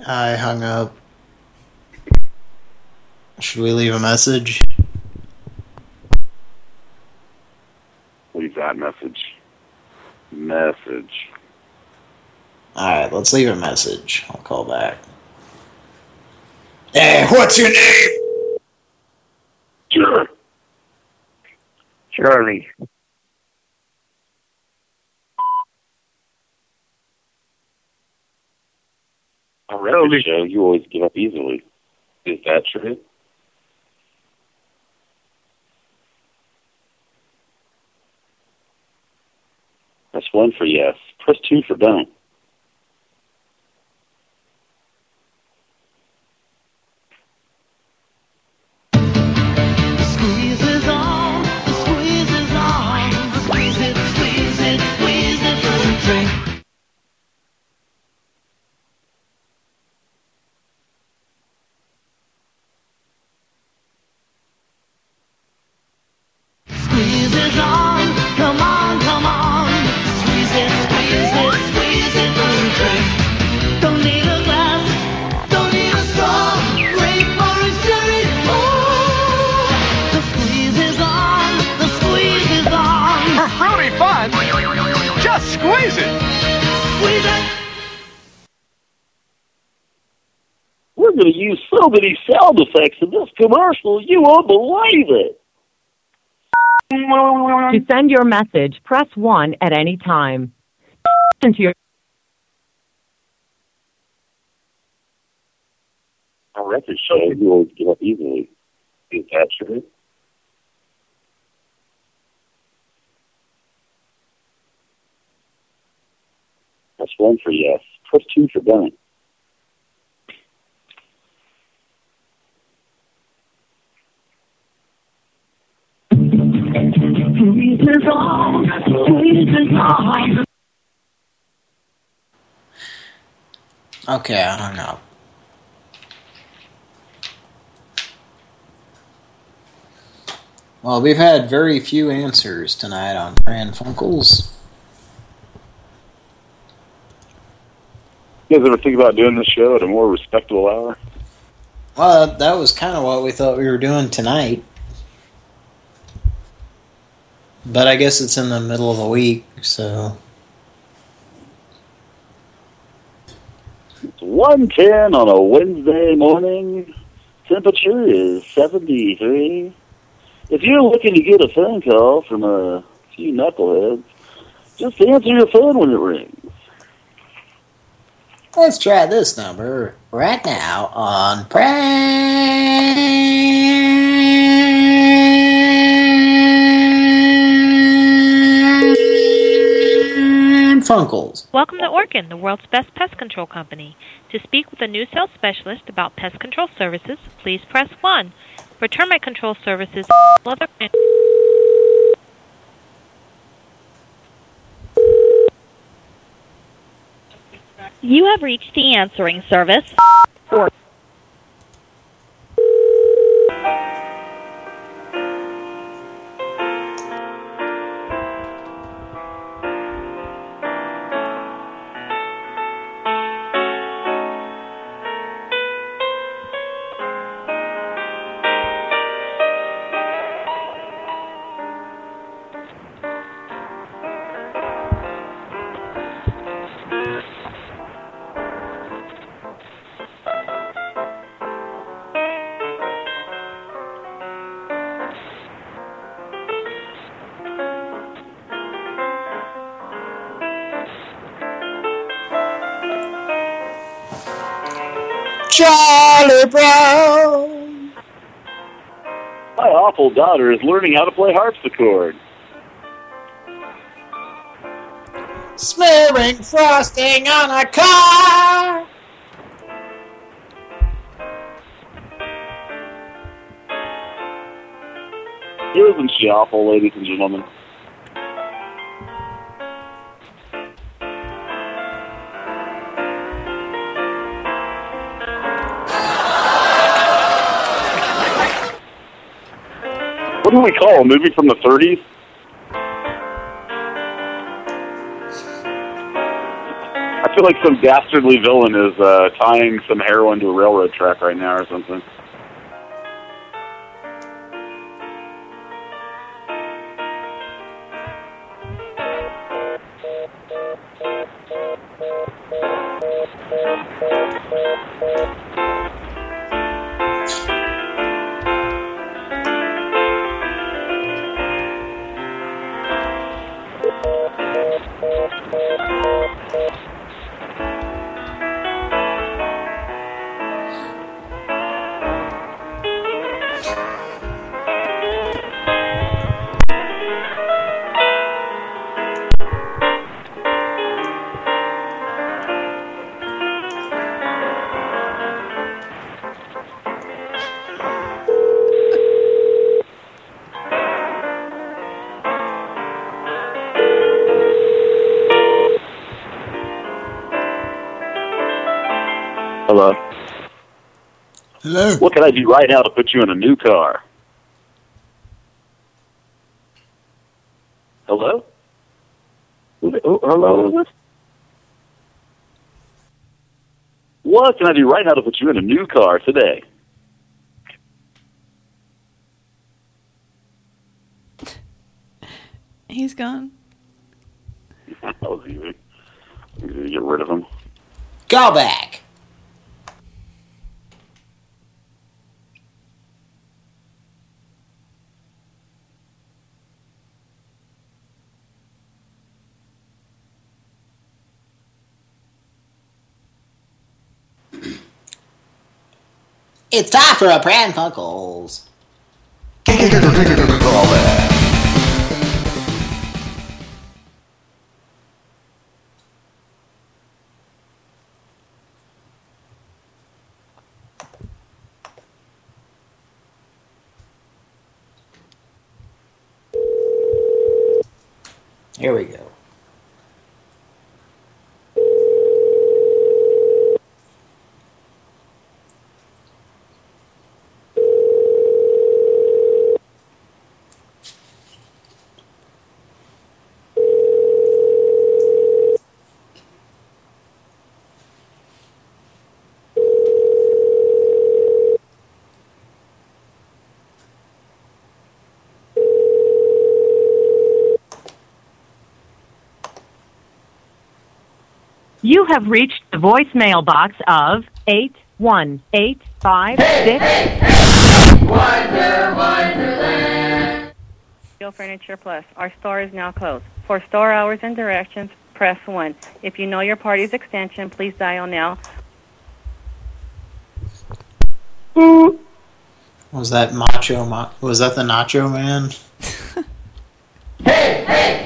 I hung up. Should we leave a message? Leave that message. Message. Alright, let's leave a message. I'll call back. Hey, what's your name? Sure. Charlie. On record show, you always give up easily. Is that true? Press one for yes. Press two for don't. Squeeze it. Squeeze it. We're going to use so many sound effects in this commercial, you won't believe it. To send your message, press 1 at any time. Into your On record show, you always give up easily. Is that true? One for yes. Two for on. Okay, I hung up. Well, we've had very few answers tonight on Pran Funkels. Guys ever think about doing this show at a more respectable hour? Well, that was kind of what we thought we were doing tonight. But I guess it's in the middle of the week, so... It's 110 on a Wednesday morning. Temperature is 73. If you're looking to get a phone call from a few knuckleheads, just answer your phone when it rings. Let's try this number right now on Pran Funkels. Welcome to Orkin, the world's best pest control company. To speak with a new sales specialist about pest control services, please press 1. For termite control services, other You have reached the answering service. Charlie Brown! My awful daughter is learning how to play harpsichord. Smearing frosting on a car! Isn't she awful, ladies and gentlemen? What do we call a movie from the 30s? I feel like some dastardly villain is uh, tying some heroine to a railroad track right now or something. Hello. What can I do right now to put you in a new car? Hello? Who, who, hello, who is this? What can I do right now to put you in a new car today? He's gone. that was easy. Easy to Get rid of him. Go back! It's time for a prank Funkels. Here we go. You have reached the voicemail box of 81856. Hey, hey, hey. Steel Furniture Plus. Our store is now closed. For store hours and directions, press 1. If you know your party's extension, please dial now. Was that Macho? Ma was that the Nacho Man? Wonder,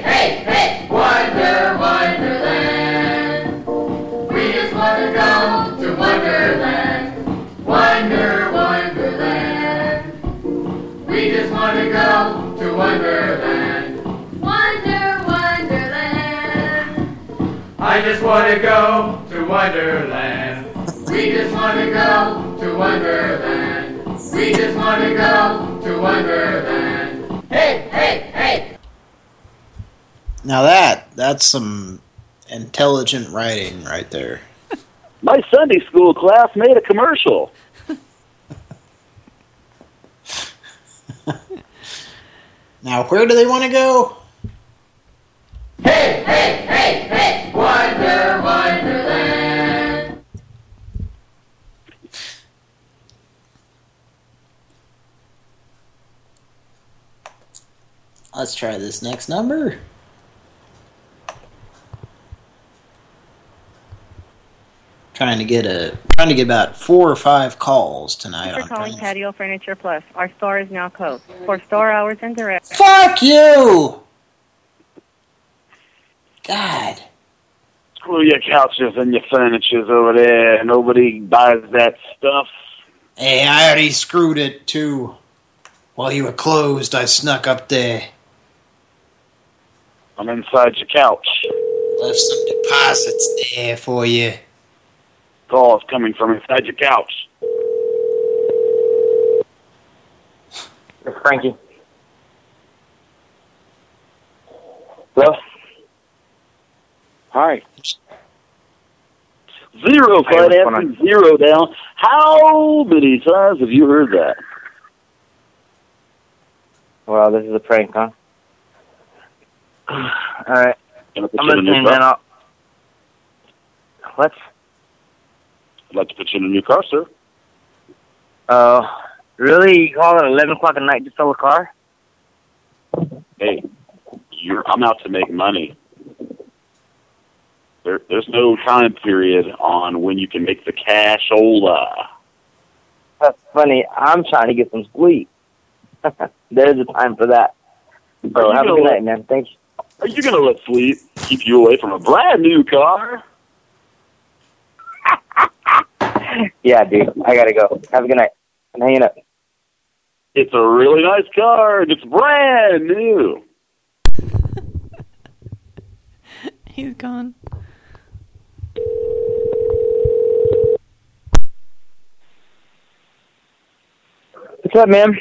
want to go to Wonderland. We just want to go to Wonderland. We just want to go to Wonderland. Hey, hey, hey. Now that that's some intelligent writing right there. My Sunday school class made a commercial. Now where do they want to go? Hey, hey, hey, hey. Wonder, Wonderland. Let's try this next number. Trying to get a trying to get about four or five calls tonight Thank you for calling Plain- Patio Furniture Plus. Our store is now closed. For store hours and directions. Fuck you! God. Screw your couches and your furnitures over there. Nobody buys that stuff. Hey, I already screwed it too. While you were closed, I snuck up there. I'm inside your couch. Left some deposits there for you. Calls coming from inside your couch. It's Frankie. Hello? Hi. Zero Hey, what's going financing, zero down. How many times have you heard that? Well, this is a prank, huh? Alright. Can I put I'm you in a new listening, car? man. I'll... What? I'd like to put you in a new car, sir. Uh, really? You call it 11 o'clock at night to sell a car? Hey, you're, I'm out to make money. There, there's no time period on when you can make the cashola. That's funny. I'm trying to get some sleep. There's a time for that. Are So you have a gonna good let- night, man. Thanks. Are you going to let sleep keep you away from a brand new car? Yeah, dude. I gotta go. Have a good night. I'm hanging up. It's a really nice car and it's brand new. He's gone. What's up, man?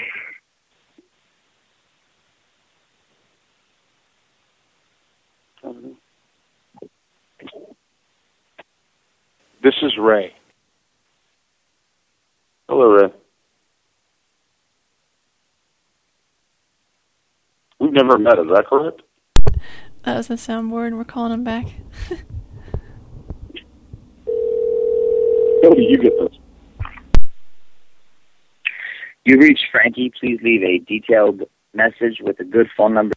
This is Ray. Hello, Ray. We've never met, is that correct? That was the soundboard. We're calling him back. How do you get this? You reached Frankie. Please leave a detailed message with a good phone number.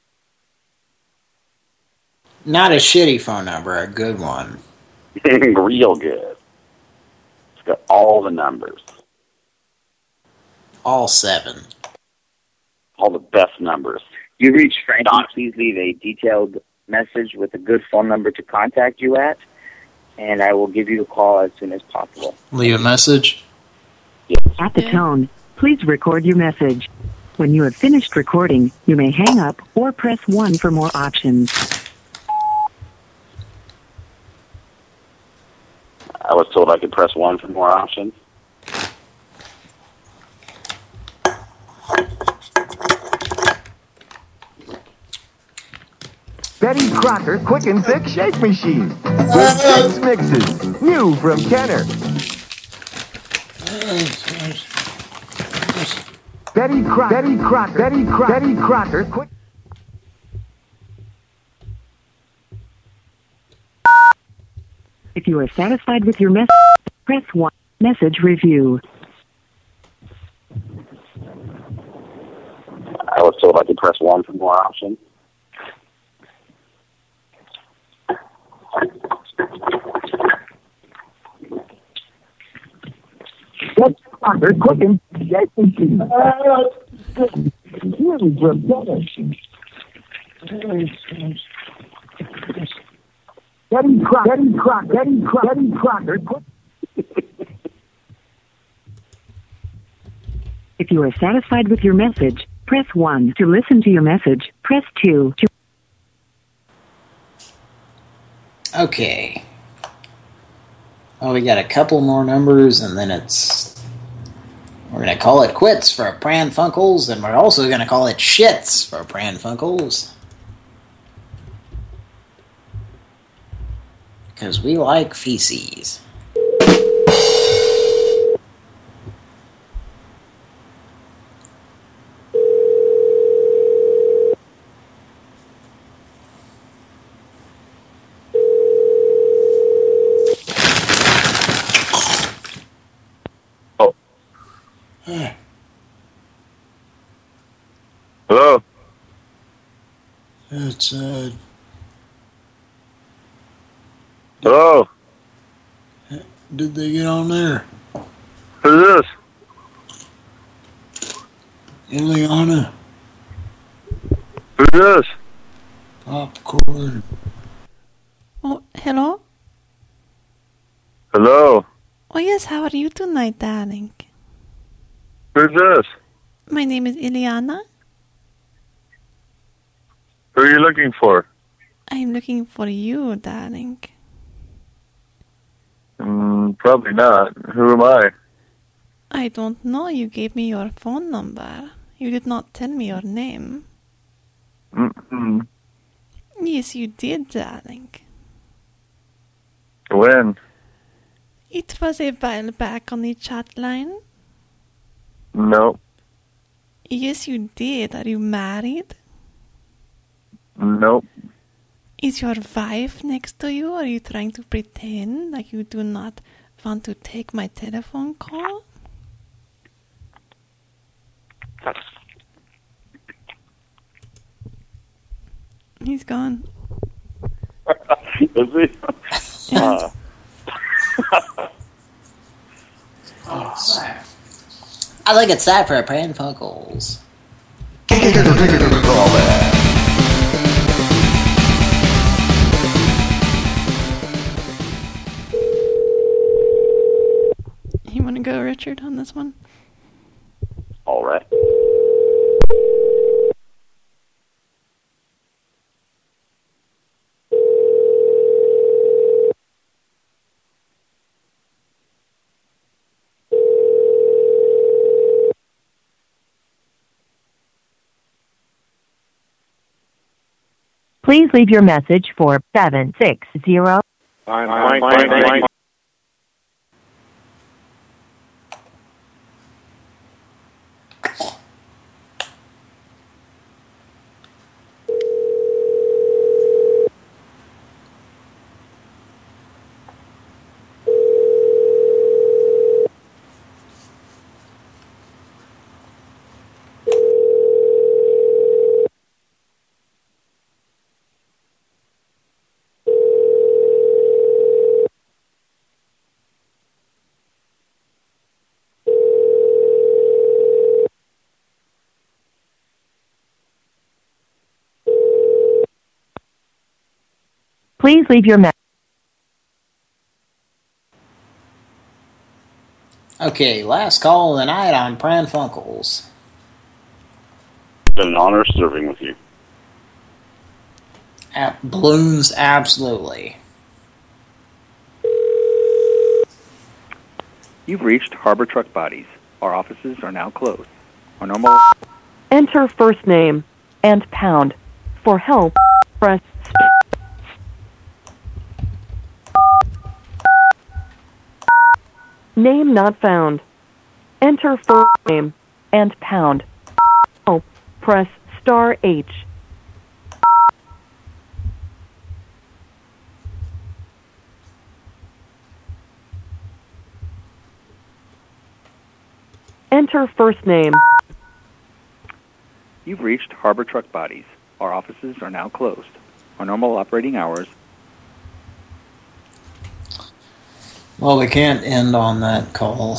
Not a shitty phone number, a good one. Real good. It's got all the numbers, All seven. all the best numbers. You reached Frankie. Please leave a detailed message with a good phone number to contact you at, and I will give you a call as soon as possible. Leave a message. At the tone, please record your message. When you have finished recording, you may hang up or press 1 for more options. I was told I could press one for more options. Betty Crocker Quick and Thick Shake Machine with six mixes. New from Kenner. Betty Crocker. Betty Crocker. Betty Crocker. Betty Crocker Quick. If you are satisfied with your message, press 1. Message review. I was told I could press one for more options. They're cooking. Getting crack, getting crack, getting crack, getting crack. They're cook- If you are satisfied with your message, press 1. To listen to your message, press 2. To Okay. Well, we got a couple more numbers, and then it's... We're going to call it quits for Pran Funkels, and we're also going to call it shits for Pran Funkels. Because we like feces. Hello? It's, uh, Hello? did they get on there? Who's this? Ileana? Who's this? Popcorn. Oh, hello? Hello? Oh, yes, how are you tonight, darling? Who's this? My name is Ileana. Who are you looking for? I'm looking for you, darling. Mm, probably not. Who am I? I don't know. You gave me your phone number. You did not tell me your name. Mm-mm. Yes, you did, darling. When? It was a while back on the chat line. No. Yes, you did. Are you married? Nope. Is your wife next to you? Are you trying to pretend like you do not want to take my telephone call? He's gone. Is he? Uh, I think it's time for Pran Funkels. You want to go, Richard, on this one? all right. Please leave your message for 760. Fine, fine, fine, fine. Please leave your message. Okay, last call of the night on Pran Funkels. It's been an honor serving with you. At balloons, absolutely. You've reached Harbor Truck Bodies. Our offices are now closed. Our normal Enter first name and pound. For help, press Name not found. Enter full name and pound. Oh, press star H. Enter first name. You've reached Harbor Truck Bodies. Our offices are now closed. Our normal operating hours Well, we can't end on that call.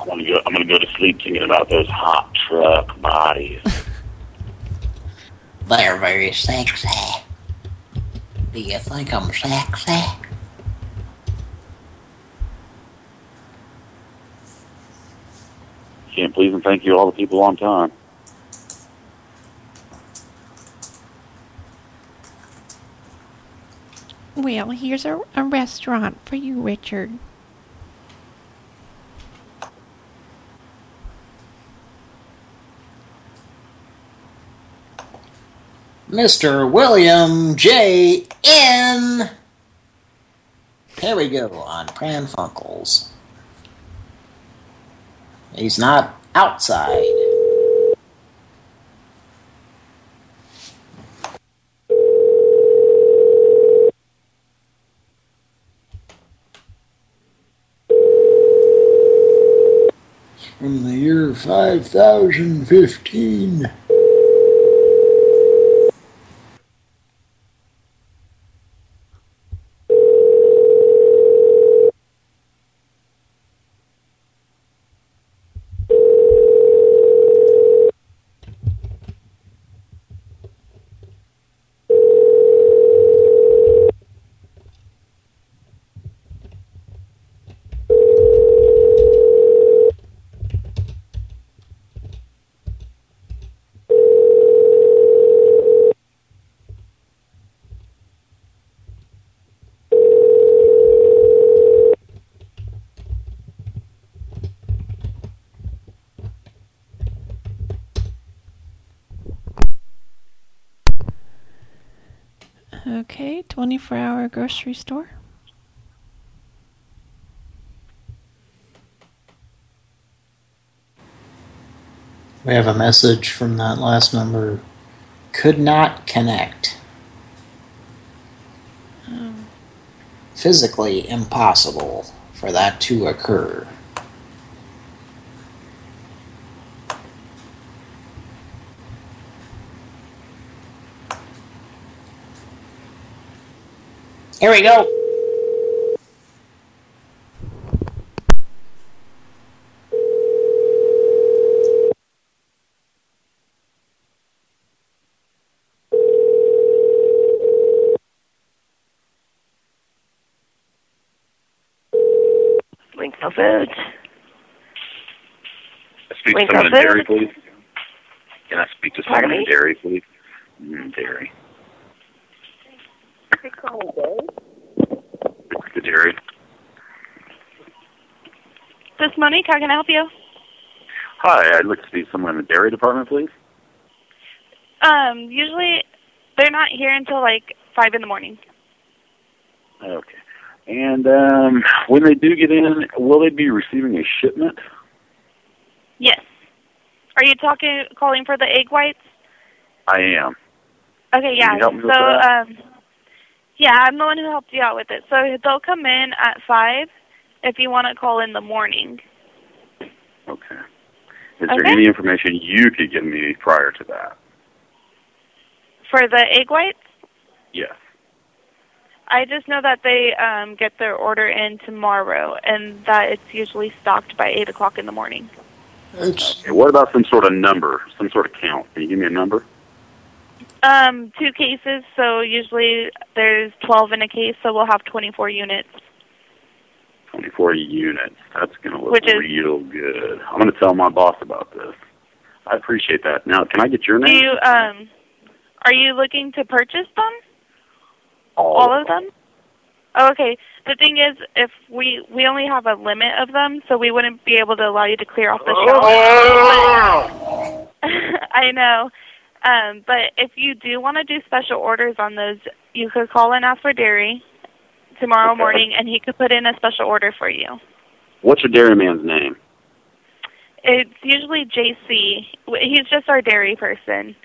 I'm gonna go. I'm gonna go to sleep thinking about those hot truck bodies. They're very sexy. Do you think I'm sexy? Can't please and thank you all the people on time. Well, here's a, a restaurant for you, Richard. Mr. William J. N. Here we go on Pran Funkels. He's not outside. From the year 5015. Okay, 24 hour grocery store. We have a message from that last number. Could not connect. Oh. Physically impossible for that to occur. Here we go. Winkle Foods. Speak Wink to someone in dairy, please. Can I speak to Pardon someone in dairy, please? Mm, dairy. The dairy. This is Monique. How can I help you? Hi, I'd like to see someone in the dairy department, please. Um, usually they're not here until like five in the morning. Okay. And um, when they do get in, will they be receiving a shipment? Yes. Are you talking calling for the egg whites? I am. Okay, yeah. you help me so with that? um yeah, I'm the one who helped you out with it. So they'll come in at five if you want to call in the morning. Okay. Is there any information you could give me prior to that? For the egg whites, Yes. I just know that they um get their order in tomorrow and that it's usually stocked by eight o'clock in the morning. Okay, what about some sort of number, some sort of count? Can you give me a number? Um, two cases, so usually there's twelve in a case, so we'll have twenty four units. 24 units. That's going to look Which is- real good. I'm going to tell my boss about this. I appreciate that. Now, can I get your Do name? you um are you looking to purchase them? All All of them? Oh, okay. The thing is, if we we only have a limit of them, so we wouldn't be able to allow you to clear off the shelf. But- I know. Um, but if you do want to do special orders on those, you could call and ask for Dairy tomorrow Okay. morning, and he could put in a special order for you. What's your dairyman's name? It's usually JC. He's just our dairy person.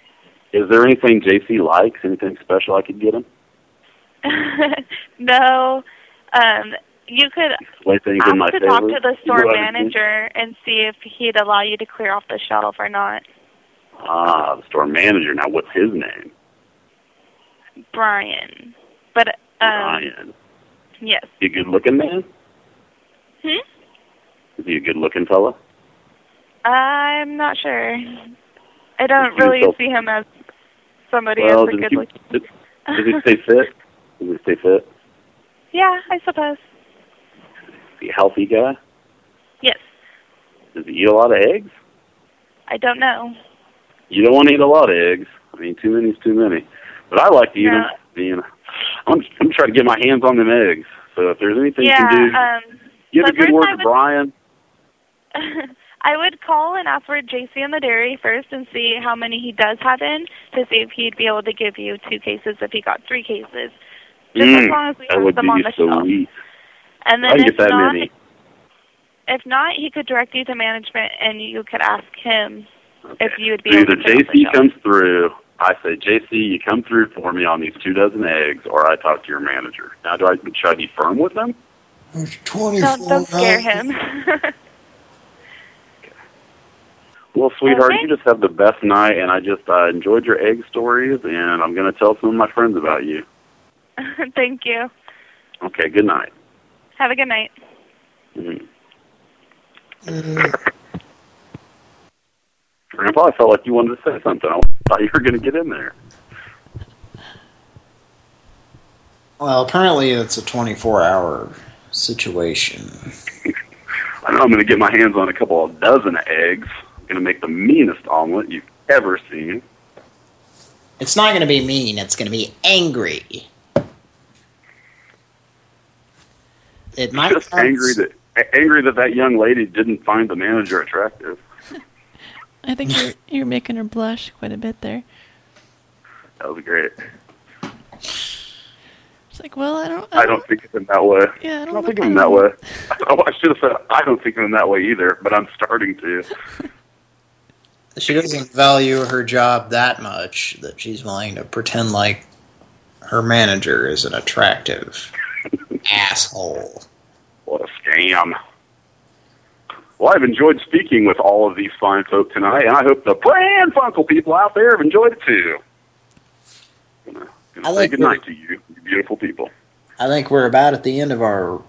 Is there anything JC likes? Anything special I could get him? no, um, You could Play things in my ask to favor. talk to the store know what I mean? manager and see if he'd allow you to clear off the shelf or not. Ah, the store manager. Now, what's his name? Brian. But um Ryan. yes. He a good-looking man? Hmm? Is he a good-looking fella? I'm not sure. I don't Does really see him as somebody well, as a good he, look. does, does he stay fit? Does he stay fit? Yeah, I suppose. Is he a healthy guy? Yes. Does he eat a lot of eggs? I don't know. You don't want to eat a lot of eggs. I mean, too many is too many. But I like to eat No. them. Being, I'm, I'm trying to get my hands on them eggs. So if there's anything you yeah, can do, um give a good word I to Brian. I would call and ask for JC in the dairy first and see how many he does have in to see if he'd be able to give you two cases if he got three cases. Just as Mm, long as we have them on the shelf. sweet. And I then if get that not, many. if not, he could direct you to management and you could ask him if you would be So either to clear off the JC comes through, I say, JC, you come through for me on these two dozen eggs, or I talk to your manager. Now, do I should I be firm with them? Don't, don't scare him. Well, sweetheart, Okay. you just have the best night, and I just uh, enjoyed your egg stories, and I'm going to tell some of my friends about you. Thank you. Okay, good night. Have a good night. Mhm. Grandpa, I felt like you wanted to say something. I thought you were going to get in there. Well, apparently it's a 24-hour situation. I know I'm going to get my hands on a couple of dozen eggs. I'm going to make the meanest omelet you've ever seen. It's not going to be mean. It's going to be angry. It might just angry that angry that that young lady didn't find the manager attractive. I think you're you're making her blush quite a bit there. That would be great. It's like, well, I don't. I don't think of him that way. Yeah, I don't I don't think of him that way. I should have said I don't think of him that way either, but I'm starting to. She doesn't value her job that much that she's willing to pretend like her manager is an attractive asshole. What a scam. Well, I've enjoyed speaking with all of these fine folk tonight, and I hope the Pran Funkel people out there have enjoyed it too. Gonna, gonna I say like good night to you, you beautiful people. I think we're about at the end of our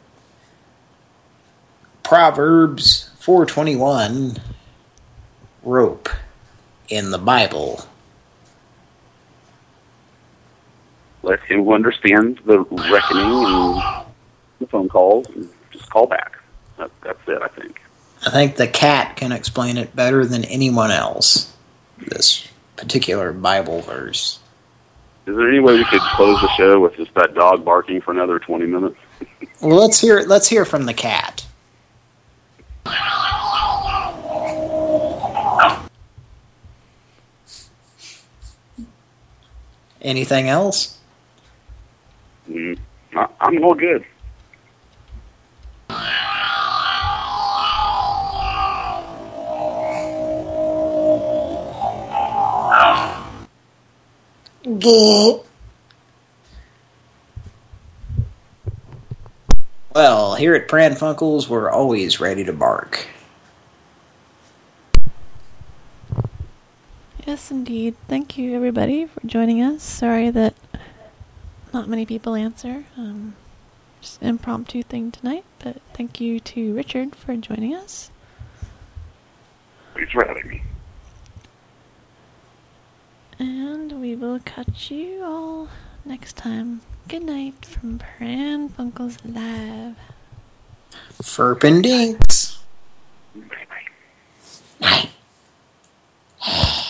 Proverbs 421 rope in the Bible. Let him who understands the reckoning and the phone calls and just call back. That, that's it, I think. I think the cat can explain it better than anyone else. This particular Bible verse. Is there any way we could close the show with just that dog barking for another 20 minutes? Well, let's hear let's hear from the cat. Anything else? Mm, I, I'm all good. Well, here at Pran Funkels, we're always ready to bark. Yes, indeed. Thank you, everybody, for joining us. Sorry that not many people answer. Um, just an impromptu thing tonight, but thank you to Richard for joining us. Thanks for having me and we will catch you all next time. Good night from Pran Funkels Live. Furpin Dinks.